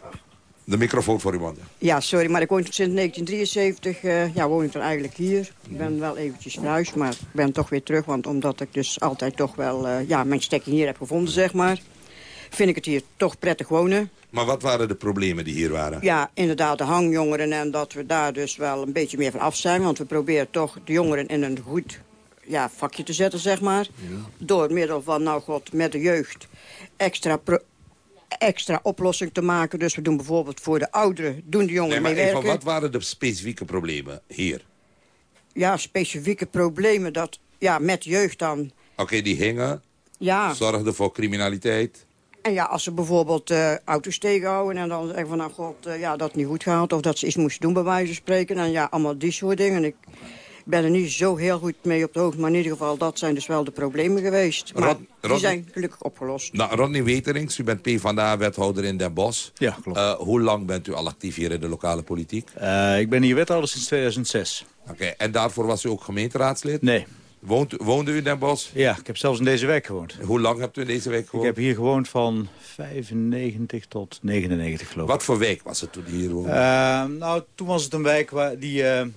de microfoon voor u, man. Ja, sorry, maar ik woon sinds 1973. Uh, ja, woon ik dan eigenlijk hier. Ik ben wel eventjes verhuisd, maar ik ben toch weer terug. Want omdat ik dus altijd toch wel ja, mijn stekking hier heb gevonden, zeg maar... vind ik het hier toch prettig wonen. Maar wat waren de problemen die hier waren? Ja, inderdaad, de hangjongeren en dat we daar dus wel een beetje meer van af zijn. Want we proberen toch de jongeren in een goed ja, vakje te zetten, zeg maar. Ja. Door middel van, nou god, met de jeugd extra, extra oplossing te maken. Dus we doen bijvoorbeeld voor de ouderen, doen de jongeren nee, maar Even, wat waren de specifieke problemen hier? Ja, specifieke problemen, dat, ja, met jeugd dan. Oké, die hingen, ja. zorgden voor criminaliteit. En ja, als ze bijvoorbeeld uh, auto's tegenhouden en dan zeggen van... nou god, uh, ja, dat niet goed gaat of dat ze iets moesten doen bij wijze van spreken. En ja, allemaal die soort dingen. Ik ben er niet zo heel goed mee op de hoogte. Maar in ieder geval, dat zijn dus wel de problemen geweest. Maar die zijn gelukkig opgelost. Nou, Rodney Weterings, u bent PvdA-wethouder in Den Bosch. Ja, klopt. Uh, hoe lang bent u al actief hier in de lokale politiek? ik ben hier wethouder sinds 2006. Oké, en daarvoor was u ook gemeenteraadslid? Nee. Woont, woonde u in Den Bosch? Ja, ik heb zelfs in deze wijk gewoond. Hoe lang hebt u in deze wijk gewoond? Ik heb hier gewoond van 95 tot 99 geloof ik. Wat voor wijk was het toen u hier woonde? Uh, nou, toen was het een wijk waar, die, uh, uh,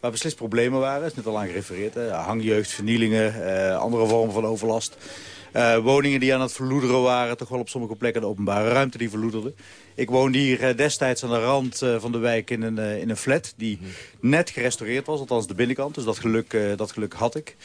waar beslist problemen waren. is net al aan gerefereerd. Hè. Hangjeugd, vernielingen, andere vormen van overlast. Woningen die aan het verloederen waren, toch wel op sommige plekken de openbare ruimte die verloederde. Ik woonde hier uh, destijds aan de rand uh, van de wijk in een, in een flat die net gerestaureerd was, althans de binnenkant. Dus dat geluk, dat geluk had ik.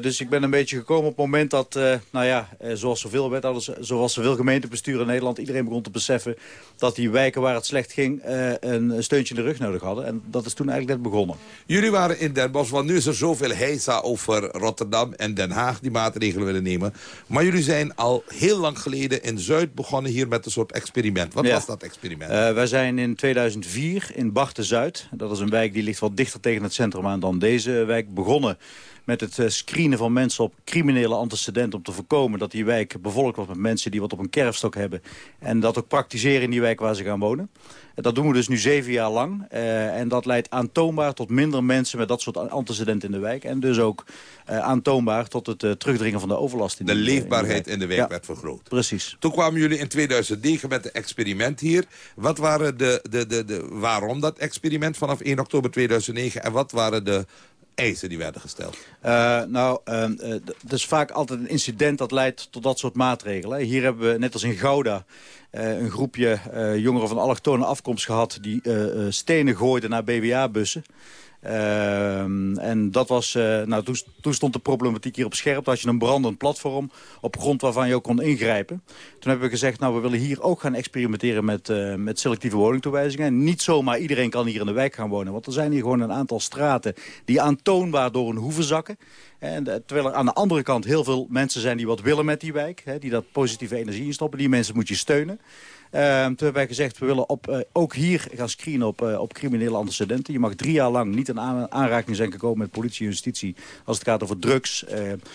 dus ik ben een beetje gekomen op het moment dat, nou ja, zoals zoveel wethouders, zoals zoveel gemeentebesturen in Nederland, iedereen begon te beseffen dat die wijken waar het slecht ging een steuntje in de rug nodig hadden. En dat is toen eigenlijk net begonnen. Jullie waren in Den Bosch, want nu is er zoveel heisa over Rotterdam en Den Haag die maatregelen willen nemen. Maar jullie zijn al heel lang geleden in Zuid begonnen hier met een soort experiment. Wat was dat experiment? Uh, wij zijn in 2004 in Bachten-Zuid, dat is een wijk die ligt wat dichter tegen het centrum aan dan deze wijk, begonnen met het eh, screenen van mensen op criminele antecedenten... om te voorkomen dat die wijk bevolkt wordt met mensen die wat op een kerfstok hebben... en dat ook praktiseren in die wijk waar ze gaan wonen. Dat doen we dus nu zeven jaar lang. Uh, en dat leidt aantoonbaar tot minder mensen met dat soort antecedenten in de wijk. En dus ook uh, aantoonbaar tot het uh, terugdringen van de overlast. In de, leefbaarheid in de wijk, in de wijk ja, werd vergroot. Precies. Toen kwamen jullie in 2009 met het experiment hier. Wat waren de, de, de, de, waarom dat experiment vanaf 1 oktober 2009? En wat waren de eisen die werden gesteld? Uh, nou, het is vaak altijd een incident dat leidt tot dat soort maatregelen. Hier hebben we, net als in Gouda, uh, een groepje jongeren van allochtone afkomst gehad... die stenen gooiden naar BWA-bussen. Uh, en dat was, uh, nou, toen, stond de problematiek hier op scherp. Had je een brandend platform op grond waarvan je ook kon ingrijpen. Toen hebben we gezegd, nou, we willen hier ook gaan experimenteren met, uh, met selectieve woningtoewijzingen. niet zomaar iedereen kan hier in de wijk gaan wonen. Want er zijn hier gewoon een aantal straten die aantoonbaar door een hoeven zakken. En, terwijl er aan de andere kant heel veel mensen zijn die wat willen met die wijk. Hè, die dat positieve energie instoppen. Die mensen moet je steunen. Uh, toen hebben wij gezegd, we willen op, uh, ook hier gaan screenen op, uh, op criminele antecedenten. Je mag drie jaar lang niet in aanraking zijn gekomen met politie en justitie... als het gaat over drugs,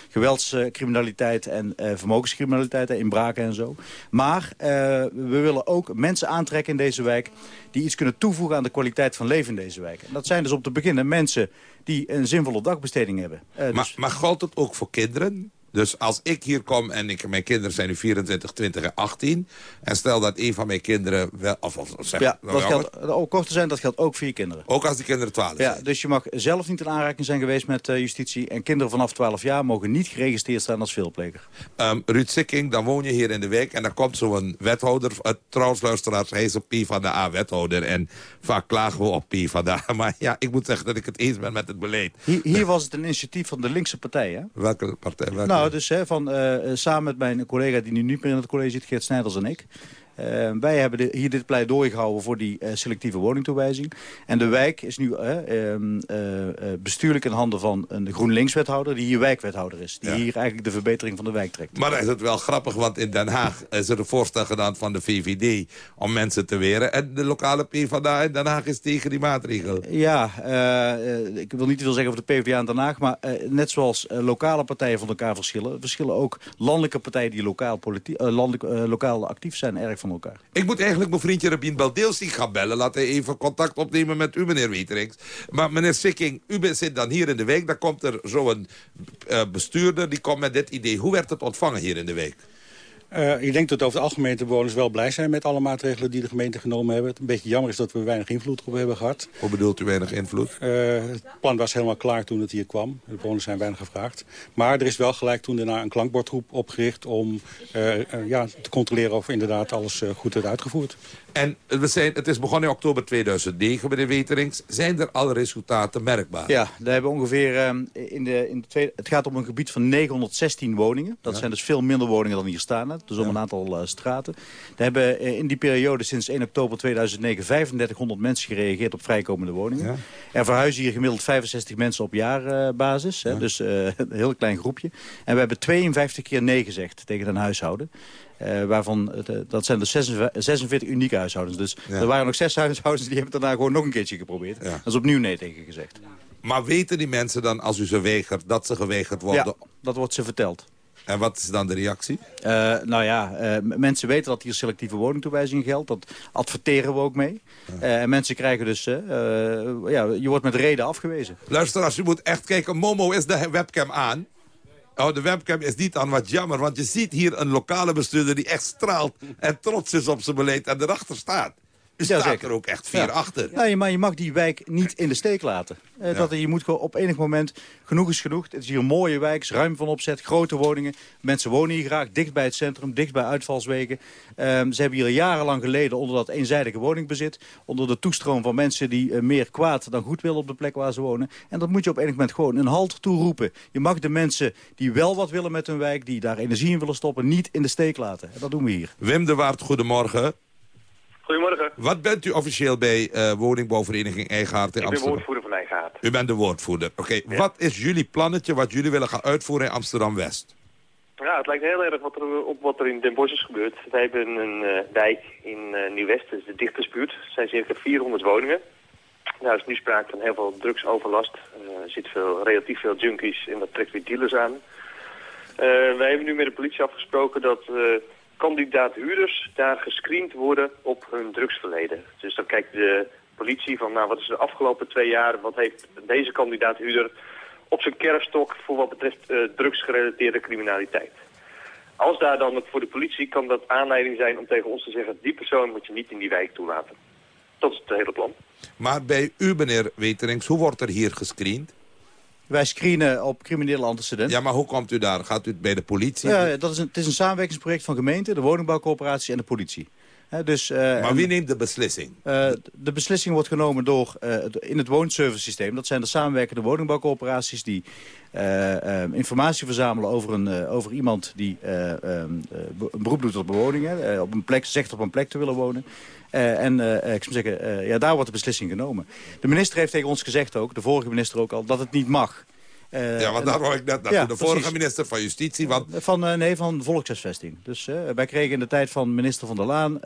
geweldscriminaliteit en vermogenscriminaliteit, inbraken en zo. Maar we willen ook mensen aantrekken in deze wijk... die iets kunnen toevoegen aan de kwaliteit van leven in deze wijk. En dat zijn dus om te beginnen mensen die een zinvolle dagbesteding hebben. maar, dus... maar geldt het ook voor kinderen? Dus als ik hier kom en ik, mijn kinderen zijn nu 24, 20 en 18... en stel dat een van mijn kinderen wel... Of, of zeg, ja, dat geldt, ook kort te zijn, dat geldt ook voor je kinderen. Ook als die kinderen 12 ja, zijn? Dus je mag zelf niet in aanraking zijn geweest met uh, justitie... en kinderen vanaf 12 jaar mogen niet geregistreerd staan als veelpleger. Um, Ruud Sikking, dan woon je hier in de wijk... en dan komt zo'n wethouder... Uh, trouwens, luisteraars, hij is een P van de A-wethouder... en vaak klagen we op P van de A. <laughs> Maar ja, ik moet zeggen dat ik het eens ben met het beleid. Hier, hier was het een initiatief van de linkse partij, hè? Welke partij? Welke? Nou, dus van, uh, samen met mijn collega die nu niet meer in het college zit, Geert Snijders en ik. Uh, wij hebben de, hier dit pleidooi gehouden voor die uh, selectieve woningtoewijzing. En de wijk is nu uh, bestuurlijk in handen van een GroenLinks-wethouder... die hier wijkwethouder is. Die ja. hier eigenlijk de verbetering van de wijk trekt. Maar dan is het wel grappig, want in Den Haag is er een voorstel gedaan van de VVD... om mensen te weren. En de lokale PvdA in Den Haag is tegen die maatregel. Ja, ik wil niet te veel zeggen over de PvdA in Den Haag... maar net zoals lokale partijen van elkaar verschillen... verschillen ook landelijke partijen die lokaal, landelijk, lokaal actief zijn... erg elkaar. Ik moet eigenlijk mijn vriendje Rabin Baldeelsi gaan bellen. Laat hij even contact opnemen met u, meneer Weterings. Maar meneer Sikking, u zit dan hier in de week. Dan komt er zo'n uh, bestuurder, die komt met dit idee. Hoe werd het ontvangen hier in de week? Uh, ik denk dat over het algemeen de bewoners wel blij zijn met alle maatregelen die de gemeente genomen hebben. Het een beetje jammer is dat we weinig invloed op hebben gehad. Hoe bedoelt u weinig invloed? Uh, het plan was helemaal klaar toen het hier kwam. De bewoners zijn weinig gevraagd. Maar er is wel gelijk toen daarna een klankbordgroep opgericht om uh, ja, te controleren of inderdaad alles goed werd uitgevoerd. En we zijn, het is begonnen in oktober 2009, meneer Weterings. Zijn er al resultaten merkbaar? Ja, daar hebben ongeveer uh, in de, in de tweede... Het gaat om een gebied van 916 woningen. Dat ja. zijn dus veel minder woningen dan hier staan. Dus om een aantal uh, straten. Daar hebben uh, in die periode sinds 1 oktober 2009 3500 mensen gereageerd op vrijkomende woningen. Er verhuizen hier gemiddeld 65 mensen op jaarbasis. Hè. Dus een heel klein groepje. En we hebben 52 keer nee gezegd tegen een huishouden. Uh, waarvan, uh, dat zijn dus 46, 46 unieke huishoudens. Dus ja. er waren nog zes huishoudens die hebben het daarna gewoon nog een keertje geprobeerd. Ja. Dat is opnieuw nee tegen gezegd. Maar weten die mensen dan, als u ze weigert, dat ze geweigerd worden? Ja, dat wordt ze verteld. En wat is dan de reactie? Uh, nou ja, uh, mensen weten dat hier selectieve woningtoewijzing geldt. Dat adverteren we ook mee. Uh, en mensen krijgen dus... ja, je wordt met reden afgewezen. Luister, als u moet echt kijken. Momo, is de webcam aan? Oh, de webcam is niet aan, wat jammer. Want je ziet hier een lokale bestuurder die echt straalt... en trots is op zijn beleid en erachter staat. U staat er ook echt vier achter. Nee, maar je mag die wijk niet in de steek laten. Eh, dat, je moet gewoon op enig moment, genoeg is genoeg. Het is hier een mooie wijk, is ruim van opzet, grote woningen. Mensen wonen hier graag, dicht bij het centrum, dicht bij uitvalswegen. Ehm, ze hebben hier jarenlang geleden onder dat eenzijdige woningbezit. Onder de toestroom van mensen die eh, meer kwaad dan goed willen op de plek waar ze wonen. En dat moet je op enig moment gewoon een halt toeroepen. Je mag de mensen die wel wat willen met hun wijk, die daar energie in willen stoppen, niet in de steek laten. En dat doen we hier. Wim de Waard, goedemorgen. Goedemorgen. Wat bent u officieel bij uh, woningbouwvereniging Eigenhaard in ik Amsterdam? Ik ben woordvoerder van Eigenhaard. U bent de woordvoerder. Oké, wat is jullie plannetje wat jullie willen gaan uitvoeren in Amsterdam-West? Ja, het lijkt heel erg wat er, op wat er in Den Bosch is gebeurd. Wij hebben een uh, wijk in uh, Nieuw-West, is de dichtersbuurt. Er zijn circa 400 woningen. Daar is nu sprake van heel veel drugsoverlast. er zit veel, relatief veel junkies en dat trekt weer dealers aan. wij hebben nu met de politie afgesproken dat kandidaat-huurders daar gescreend worden op hun drugsverleden. Dus dan kijkt de politie van, nou, wat is de afgelopen twee jaar, wat heeft deze kandidaat-huurder op zijn kerfstok voor wat betreft uh, drugsgerelateerde criminaliteit. Als daar dan voor de politie kan dat aanleiding zijn om tegen ons te zeggen, die persoon moet je niet in die wijk toelaten. Dat is het hele plan. Maar bij u, meneer Weterings, hoe wordt er hier gescreend? Wij screenen op criminele antecedenten. Ja, maar hoe komt u daar? Gaat u bij de politie? Ja, dat is een, het is een samenwerkingsproject van gemeente, de woningbouwcoöperatie en de politie. He, dus, uh, maar wie neemt de beslissing? Uh, de beslissing wordt genomen door, uh, in het woonservice-systeem. Dat zijn de samenwerkende woningbouwcoöperaties die informatie verzamelen over, een, over iemand die een beroep doet op bewoningen. op een plek, zegt op een plek te willen wonen. En ik zou zeggen, ja, daar wordt de beslissing genomen. De minister heeft tegen ons gezegd ook, de vorige minister ook al, dat het niet mag. Ja, want daar hoor ik net naar ja, de vorige precies. minister van Justitie. Want... Van, uh, nee, van volkshuisvesting. Dus uh, wij kregen in de tijd van minister Van der Laan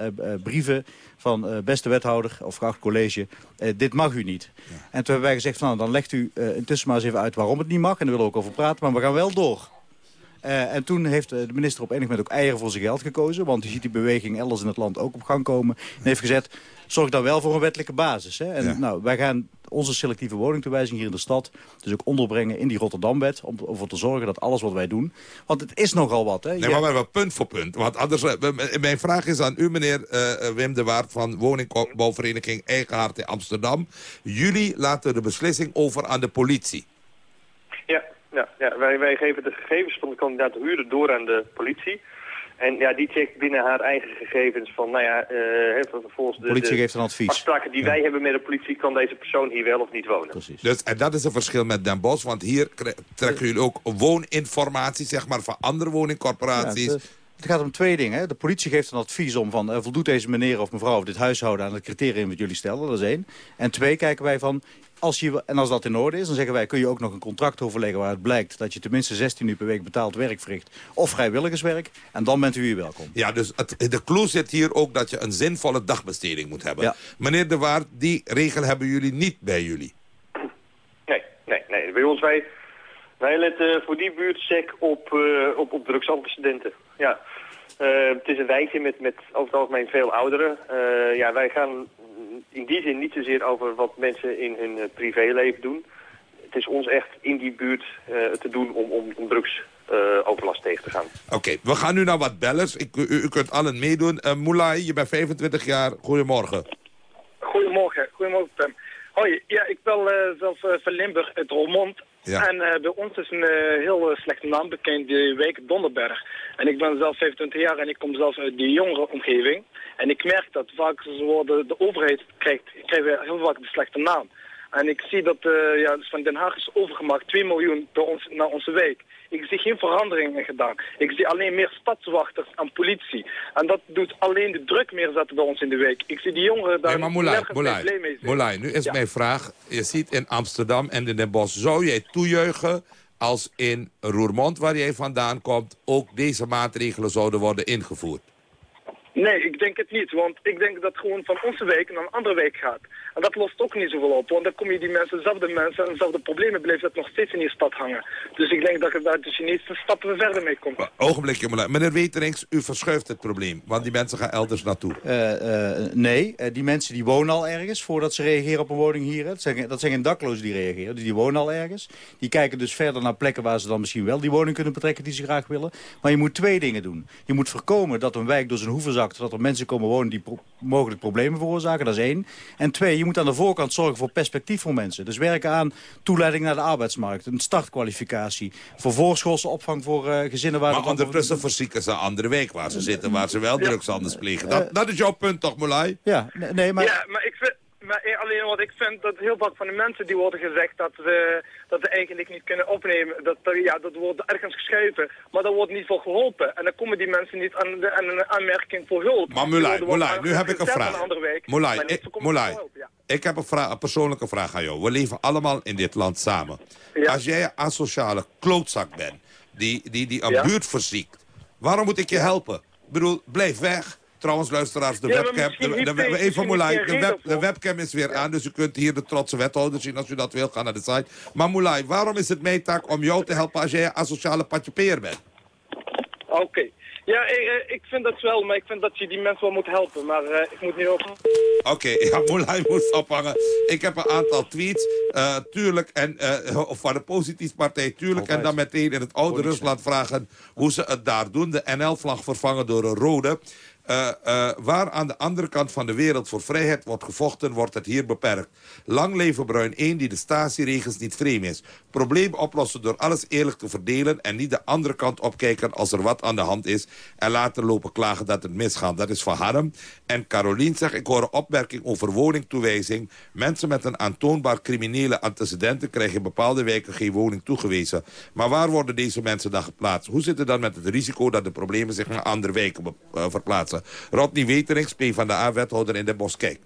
brieven van beste wethouder of geacht college. dit mag u niet. Ja. En toen hebben wij gezegd, van, nou, dan legt u intussen maar eens even uit waarom het niet mag. En daar willen we ook over praten, maar we gaan wel door. Uh, en toen heeft de minister op enig moment ook eieren voor zijn geld gekozen. Want je ziet die beweging elders in het land ook op gang komen. En heeft gezegd, zorg dan wel voor een wettelijke basis. Hè? En ja. nou, wij gaan onze selectieve woningtoewijzing hier in de stad... dus ook onderbrengen in die Rotterdamwet... om ervoor te zorgen dat alles wat wij doen... want het is nogal wat. Hè? Nee, maar we hebben punt voor punt. Want anders, mijn vraag is aan u, meneer uh, Wim de Waard... van woningbouwvereniging Eigenhaard in Amsterdam. Jullie laten de beslissing over aan de politie. Ja, ja, ja. Wij, wij geven de gegevens van de kandidaat huurder door aan de politie... En ja, die checkt binnen haar eigen gegevens van, nou ja, uh, volgens de, de politie geeft een advies. afspraken die ja. wij hebben met de politie, kan deze persoon hier wel of niet wonen. Precies. Dus, en dat is een verschil met Den Bosch, want hier trekken jullie ook wooninformatie, zeg maar, van andere woningcorporaties. Ja, het gaat om twee dingen. Hè. De politie geeft een advies om van... Uh, voldoet deze meneer of mevrouw of dit huishouden aan het criterium wat jullie stellen. Dat is één. En twee, kijken wij van... Als je, en als dat in orde is, dan zeggen wij... kun je ook nog een contract overleggen waaruit blijkt... dat je tenminste 16 uur per week betaald werk verricht. Of vrijwilligerswerk. En dan bent u hier welkom. Ja, dus het, de clue zit hier ook dat je een zinvolle dagbesteding moet hebben. Ja. Meneer De Waard, die regel hebben jullie niet bij jullie. Nee, nee, nee. Bij ons, wij, wij letten voor die buurt sec op, uh, op, op drugsantecedenten. Ja. Uh, het is een wijkje met, met over het algemeen veel ouderen. Uh, ja, wij gaan in die zin niet zozeer over wat mensen in hun uh, privéleven doen. Het is ons echt in die buurt te doen om, om, om drugsoverlast tegen te gaan. Oké, okay, we gaan nu naar wat bellers. Ik, u, u kunt allen meedoen. Moulay, je bent 25 jaar. Goedemorgen. Goedemorgen. Goedemorgen, Pim. Hoi, ja, ik bel zelf van Limburg, het Roermond. En uh, bij ons is een uh, heel uh, slechte naam bekend, de wijk Donderberg. En ik ben zelf 25 jaar en ik kom zelf uit die jongere omgeving. En ik merk dat vaak worden de overheid krijgt, krijgen heel vaak de slechte naam. En ik zie dat ja, dus van Den Haag is overgemaakt 2 miljoen bij ons, naar onze wijk. Ik zie geen veranderingen gedaan. Ik zie alleen meer stadswachters en politie. En dat doet alleen de druk meer zetten bij ons in de wijk. Ik zie die jongeren daar nee, maar Moulay, Moulay, mee Moulay, nu is ja. mijn vraag. Je ziet in Amsterdam en in Den Bosch, zou jij toejuichen als in Roermond, waar jij vandaan komt, ook deze maatregelen zouden worden ingevoerd? Nee, ik denk het niet. Want ik denk dat het gewoon van onze wijk naar een andere wijk gaat. En dat lost ook niet zoveel op, want dan kom je die mensen, dezelfde mensen en dezelfde problemen blijven dat nog steeds in die stad hangen. Dus ik denk dat je daar de Chinese stappen verder mee komt. Ogenblikje, meneer. Weterings, u verschuift het probleem, want die mensen gaan elders naartoe. Eh, eh, nee, Eh, die mensen die wonen al ergens voordat ze reageren op een woning hier. Dat zijn, dat zijn geen daklozen die reageren, dus die wonen al ergens. Die kijken dus verder naar plekken waar ze dan misschien wel die woning kunnen betrekken die ze graag willen. Maar je moet twee dingen doen. Je moet voorkomen dat een wijk door zijn hoeven zakt, dat er mensen komen wonen die pro- mogelijk problemen veroorzaken. Dat is één. En twee, je moet aan de voorkant zorgen voor perspectief voor mensen. Dus werken aan toeleiding naar de arbeidsmarkt, een startkwalificatie, voor voorschoolse opvang voor eh, gezinnen waar... Maar er dan- ondertussen verzieken ze andere week waar ze zitten, waar ze wel drugshandels plegen. Dat, dat is jouw punt toch, Moulay? Ja, nee, nee, maar... Ja, maar ik vind... Maar eh, alleen wat ik vind, dat heel vaak van de mensen die worden gezegd dat we, dat we eigenlijk niet kunnen opnemen, dat, ja, dat wordt ergens geschreven, maar daar wordt niet voor geholpen. En dan komen die mensen niet aan, de, aan een aanmerking voor hulp. Maar Moulay, nu heb ik een vraag. Niet ik, hulp, ja. ik heb een, vraag, een persoonlijke vraag aan jou. We leven allemaal in dit land samen. Als jij een asociale klootzak bent, die, die, die een Ja. buurt verziekt, waarom moet ik je helpen? Ik bedoel, blijf weg. Trouwens, luisteraars, de Ja, webcam... De, de- even Moulay, de, web, de webcam is weer aan, dus u kunt hier de trotse wethouder zien als u dat wil. Ga naar de site. Maar Moulay, waarom is het mijn taak om jou te helpen als jij een asociale patjepeer bent? Oké. Ja, eh, eh, ik vind dat wel, maar ik vind dat je die mensen wel moet helpen. Maar eh, ik moet nu op... Oké, <laughs> ja, Moulay moest ophangen. Ik heb een aantal tweets, eh, tuurlijk, en eh, van de positieve partij, tuurlijk. En dan meteen in het oude Rusland vragen hoe ze het daar doen. De NL-vlag vervangen door een rode. Eh, eh, waar aan de andere kant van de wereld voor vrijheid wordt gevochten, wordt het hier beperkt. Lang leven Bruin 1 die de statieregels niet vreemd is. Probleem oplossen door alles eerlijk te verdelen... en niet de andere kant opkijken als er wat aan de hand is... en later lopen klagen dat het misgaat. Dat is van Harm. En Carolien zegt, ik hoor een opmerking over woningtoewijzing. Mensen met een aantoonbaar criminele antecedenten... krijgen in bepaalde wijken geen woning toegewezen. Maar waar worden deze mensen dan geplaatst? Hoe zit het dan met het risico dat de problemen zich naar andere wijken eh, verplaatsen? Rodney Weterings, P van de A-wethouder in de Bosch. Kijk,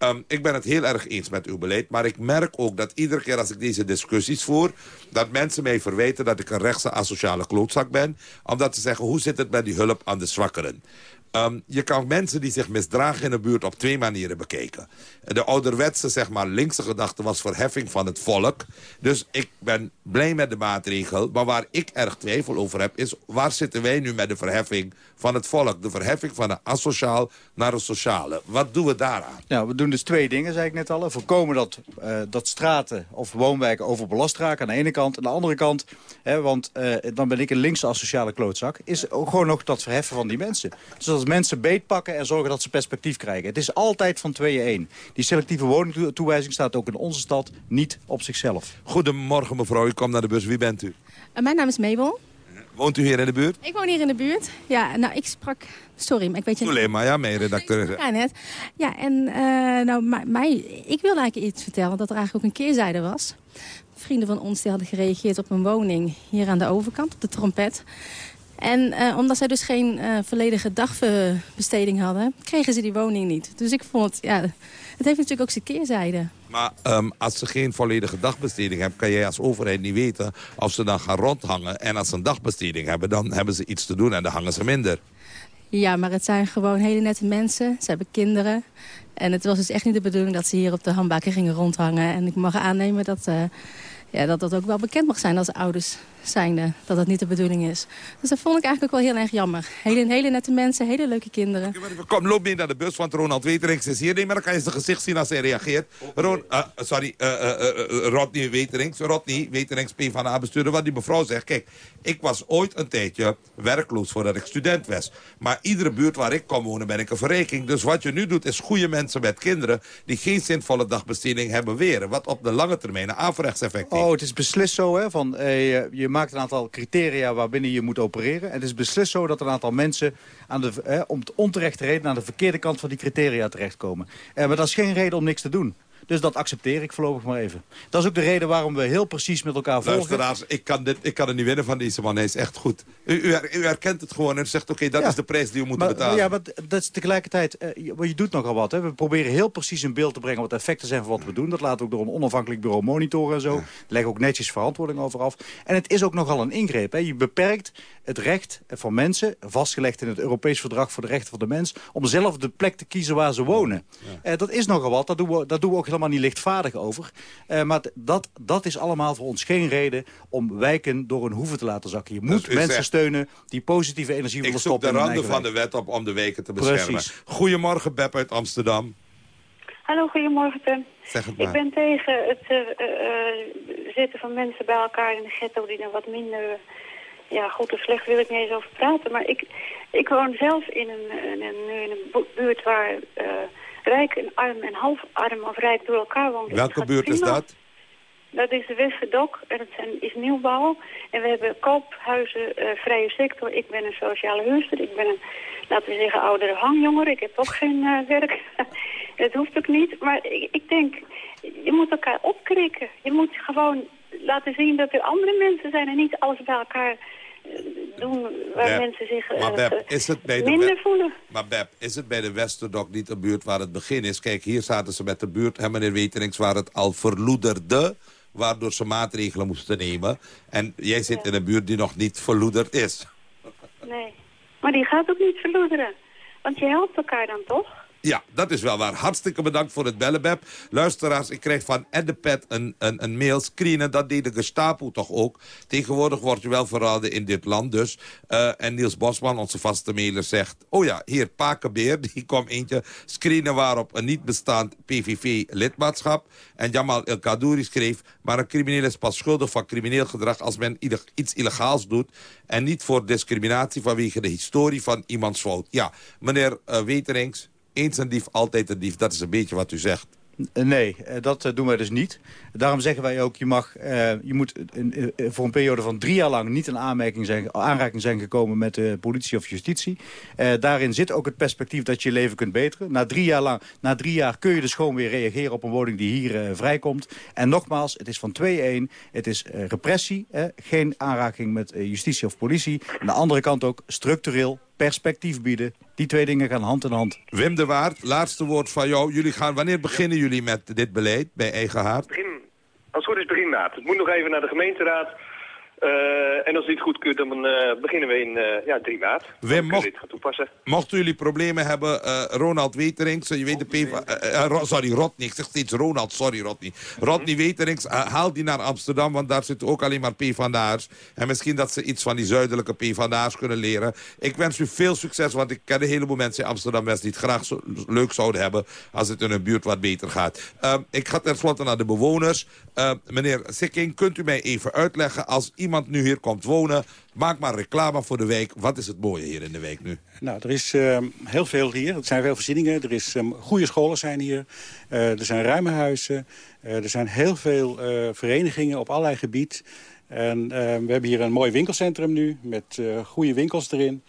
Ehm, ik ben het heel erg eens met uw beleid. Maar ik merk ook dat iedere keer als ik deze discussies voer... dat mensen mij verwijten dat ik een rechtse asociale klootzak ben. Omdat ze zeggen, hoe zit het met die hulp aan de zwakkeren? Ehm, je kan mensen die zich misdragen in de buurt op twee manieren bekijken. De ouderwetse, zeg maar, linkse gedachte was verheffing van het volk. Dus ik ben blij met de maatregel. Maar waar ik erg twijfel over heb, is waar zitten wij nu met de verheffing van het volk? De verheffing van een asociaal naar een sociale. Wat doen we daaraan? Nou, we doen dus twee dingen, zei ik net al. Voorkomen dat, eh, dat straten of woonwijken overbelast raken aan de ene kant. Aan de andere kant, hè, want eh, dan ben ik een linkse asociale klootzak... is gewoon nog dat verheffen van die mensen. Dus dat mensen beetpakken en zorgen dat ze perspectief krijgen. Het is altijd van tweeën één. Die selectieve woningtoewijzing staat ook in onze stad niet op zichzelf. Goedemorgen mevrouw, u komt naar de bus. Wie bent u? Uh, mijn naam is Mabel. Woont u hier in de buurt? Ik woon hier in de buurt. Ja, nou, ik sprak... Sorry, maar ik weet je... Sulema, ja, mijn redacteur. Ja, net. Ja, en eh, nou, mij- mij, ik wilde eigenlijk iets vertellen dat er eigenlijk ook een keerzijde was. Vrienden van ons die hadden gereageerd op een woning hier aan de overkant, op de trompet. En eh, omdat zij dus geen eh, volledige dagbesteding hadden, kregen ze die woning niet. Dus ik vond, ja, het heeft natuurlijk ook zijn keerzijde. Maar ehm, als ze geen volledige dagbesteding hebben... kan jij als overheid niet weten of ze dan gaan rondhangen. En als ze een dagbesteding hebben, dan hebben ze iets te doen en dan hangen ze minder. Ja, maar het zijn gewoon hele nette mensen. Ze hebben kinderen. En het was dus echt niet de bedoeling dat ze hier op de handbaken gingen rondhangen. En ik mag aannemen dat, eh, ja, dat dat ook wel bekend mag zijn als ouders zijnde. Dat dat niet de bedoeling is. Dus dat vond ik eigenlijk ook wel heel erg jammer. Hele, hele nette mensen, hele leuke kinderen. Kom, loop mee naar de bus, want Ronald Weterings is hier. Nee, maar dan kan je zijn gezicht zien als hij reageert. Ron, eh, sorry, eh, eh, eh, eh, Rodney Weterings. Rodney Weterings, P van de bestuurder. Wat die mevrouw zegt, kijk, ik was ooit een tijdje werkloos voordat ik student was. Maar iedere buurt waar ik kom wonen ben ik een verrijking. Dus wat je nu doet is goede mensen met kinderen... die geen zinvolle dagbesteding hebben weren. Wat op de lange termijn een averechtseffect heeft. Oh, het is beslist zo, hè, van, eh, je maakt een aantal criteria waarbinnen je moet opereren. En het is beslist zo dat een aantal mensen aan de, eh, om het onterechte reden aan de verkeerde kant van die criteria terechtkomen. Eh, maar dat is geen reden om niks te doen. Dus dat accepteer ik voorlopig maar even. Dat is ook de reden waarom we heel precies met elkaar volgen. Luisteraars, ik kan, dit, ik kan het niet winnen van deze man. Hij is echt goed. U, u, her- u herkent het gewoon en zegt, oké, dat Ja. is de prijs die we moeten Maar, betalen. ja, maar dat is tegelijkertijd, eh, je, je doet nogal wat. Hè. We proberen heel precies in beeld te brengen wat de effecten zijn van wat we doen. Dat laten we ook door een onafhankelijk bureau monitoren en zo. Daar leggen ook netjes verantwoording over af. En het is ook nogal een ingreep. Hè. Je beperkt het recht van mensen, vastgelegd in het Europees Verdrag voor de Rechten van de Mens, om zelf de plek te kiezen waar ze wonen. Eh, dat is nogal wat, dat doen, we, dat doen we ook helemaal niet lichtvaardig over. Uh, maar dat, dat is allemaal voor ons geen reden om wijken door een hoeven te laten zakken. Je moet mensen steunen die positieve energie willen stoppen. Ik zoek de randen van de wet op om de wijken te beschermen. Precies. Goedemorgen, Beb uit Amsterdam. Hallo, goedemorgen, Tim. Zeg het maar. Ik ben tegen het uh, uh, zitten van mensen bij elkaar in de ghetto die dan wat minder... ja, goed of slecht wil ik niet eens over praten. Maar ik, ik woon zelf in een, in een, in een buurt waar rijk en arm en half arm of rijk door elkaar wonen. Welke buurt is dat? Dat is de Westerdok en dat zijn, is nieuwbouw. En we hebben koophuizen, uh, vrije sector. Ik ben een sociale huurster. Ik ben een, laten we zeggen, oudere hangjonger. Ik heb ook geen uh, werk. <laughs> dat hoeft ook niet. Maar ik, ik, denk, je moet elkaar opkrikken. Je moet gewoon laten zien dat er andere mensen zijn en niet alles bij elkaar doen waar mensen zich maar Beb, eh, is het bij minder voelen. Maar Beb, is het bij de Westerdok niet een buurt waar het begin is? Kijk, hier zaten ze met de buurt, hè, meneer Weterings, waar het al verloederde waardoor ze maatregelen moesten nemen. En jij zit in een buurt die nog niet verloederd is. Nee, maar die gaat ook niet verloederen. Want je helpt elkaar dan toch? Ja, dat is wel waar. Hartstikke bedankt voor het bellen, Beb. Luisteraars, ik krijg van Eddepet een, een, een mail screenen. Dat deed de Gestapo toch ook. Tegenwoordig wordt je wel verraden in dit land dus. Uh, en Niels Bosman, onze vaste mailer, zegt... Oh ja, hier, Pakenbeer, <laughs> die kwam eentje screenen... waarop een niet bestaand PVV-lidmaatschap. En Jamal El Kadouri schreef... Maar een crimineel is pas schuldig van crimineel gedrag... als men iets illegaals doet... en niet voor discriminatie vanwege de historie van iemands fout. Ja, meneer uh, Weterings eens een dief, altijd een dief. Dat is een beetje wat u zegt. Nee, eh, dat eh, doen wij dus niet. Daarom zeggen wij ook, je, mag, je moet voor een periode van drie jaar lang... niet in aanmerking zijn, aanraking zijn gekomen met politie of justitie. Daarin zit ook het perspectief dat je je leven kunt beteren. Na drie jaar, lang, na drie jaar kun je dus gewoon weer reageren op een woning die hier vrijkomt. En nogmaals, het is van 2-1. Het is repressie, geen aanraking met justitie of politie. Aan de andere kant ook structureel perspectief bieden. Die twee dingen gaan hand in hand. Wim de Waard, laatste woord van jou. Jullie gaan, wanneer beginnen jullie met dit beleid bij Eigen Haard? Begin, als het goed is begin maart. Het moet nog even naar de gemeenteraad. Uh, en als dit goedkeurt, dan uh, beginnen we in uh, ja, 3 maart. Mocht, dit gaan toepassen. Mochten jullie problemen hebben, Ronald Weterings, je weet de PvdA... sorry, Rodney, ik zeg steeds Ronald, sorry Rodney. Rodney Weterings, haal die naar Amsterdam, want daar zitten ook alleen maar PvdA'ers. En misschien dat ze iets van die zuidelijke PvdA'ers kunnen leren. Ik wens u veel succes, want ik ken een heleboel mensen in Amsterdam-West... die het graag zo leuk zouden hebben als het in hun buurt wat beter gaat. ik ga tenslotte naar de bewoners. meneer Sikking, kunt u mij even uitleggen als iemand iemand nu hier komt wonen... maak maar reclame voor de week. Wat is het mooie hier in de week nu? Nou, er is uh, heel veel hier. Er zijn veel voorzieningen. Er is um, goede scholen zijn hier. Uh, er zijn ruime huizen. Er zijn heel veel verenigingen op allerlei gebied. En we hebben hier een mooi winkelcentrum nu met goede winkels erin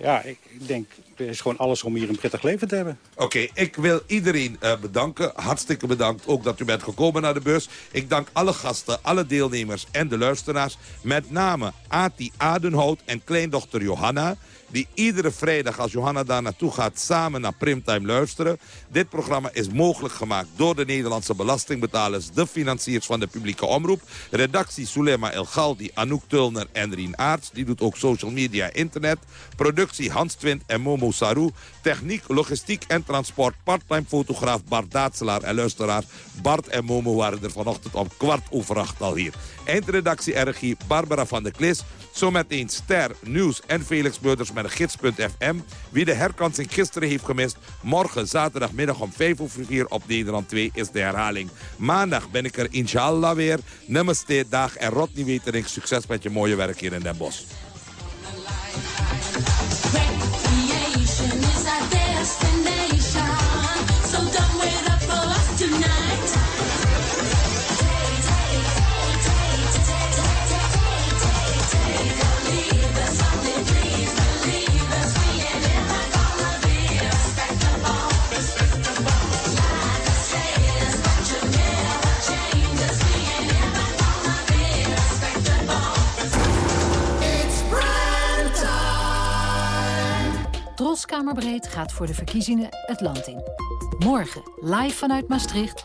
ja, ik, denk, er is gewoon alles om hier een prettig leven te hebben. Oké, ik wil iedereen uh, bedanken. Hartstikke bedankt ook dat u bent gekomen naar de bus. Ik dank alle gasten, alle deelnemers en de luisteraars. Met name Ati Adenhout en kleindochter Johanna die iedere vrijdag als Johanna daar naartoe gaat samen naar Primtime luisteren. Dit programma is mogelijk gemaakt door de Nederlandse belastingbetalers, de financiers van de publieke omroep. Redactie Sulema El Galdi, Anouk Tulner en Rien Aarts. Die doet ook social media internet. Productie Hans Twint en Momo Saru. Techniek, logistiek en transport. Parttime fotograaf Bart Daatselaar en luisteraar Bart en Momo waren er vanochtend om kwart over acht al hier. Eindredactie RG Barbara van der Klis. Zometeen Ster, Nieuws en Felix Beuters gids.fm. Wie de herkansing gisteren heeft gemist... morgen zaterdagmiddag om 5 over 4 op Nederland 2 is de herhaling. Maandag ben ik er inshallah weer. Namaste, dag en Rodney Wetering. Succes met je mooie werk hier in Den Bosch. Troskamerbreed gaat voor de verkiezingen het land in. Morgen live vanuit Maastricht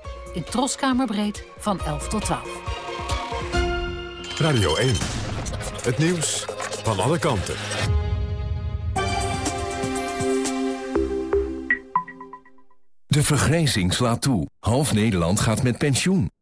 in Troskamerbreed van 11 tot 12. Radio 1. Het nieuws van alle kanten. De vergrijzing slaat toe. Half Nederland gaat met pensioen.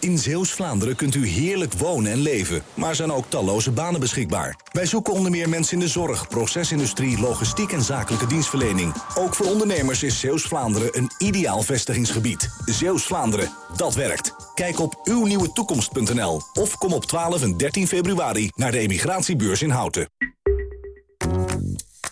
In Zeeuws-Vlaanderen kunt u heerlijk wonen en leven, maar zijn ook talloze banen beschikbaar. Wij zoeken onder meer mensen in de zorg, procesindustrie, logistiek en zakelijke dienstverlening. Ook voor ondernemers is Zeeuws-Vlaanderen een ideaal vestigingsgebied. Zeeuws-Vlaanderen, dat werkt. Kijk op uwnieuwetoekomst.nl of kom op 12 en 13 februari naar de emigratiebeurs in Houten.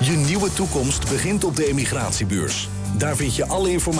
Je nieuwe toekomst begint op de emigratiebeurs. Daar vind je alle informatie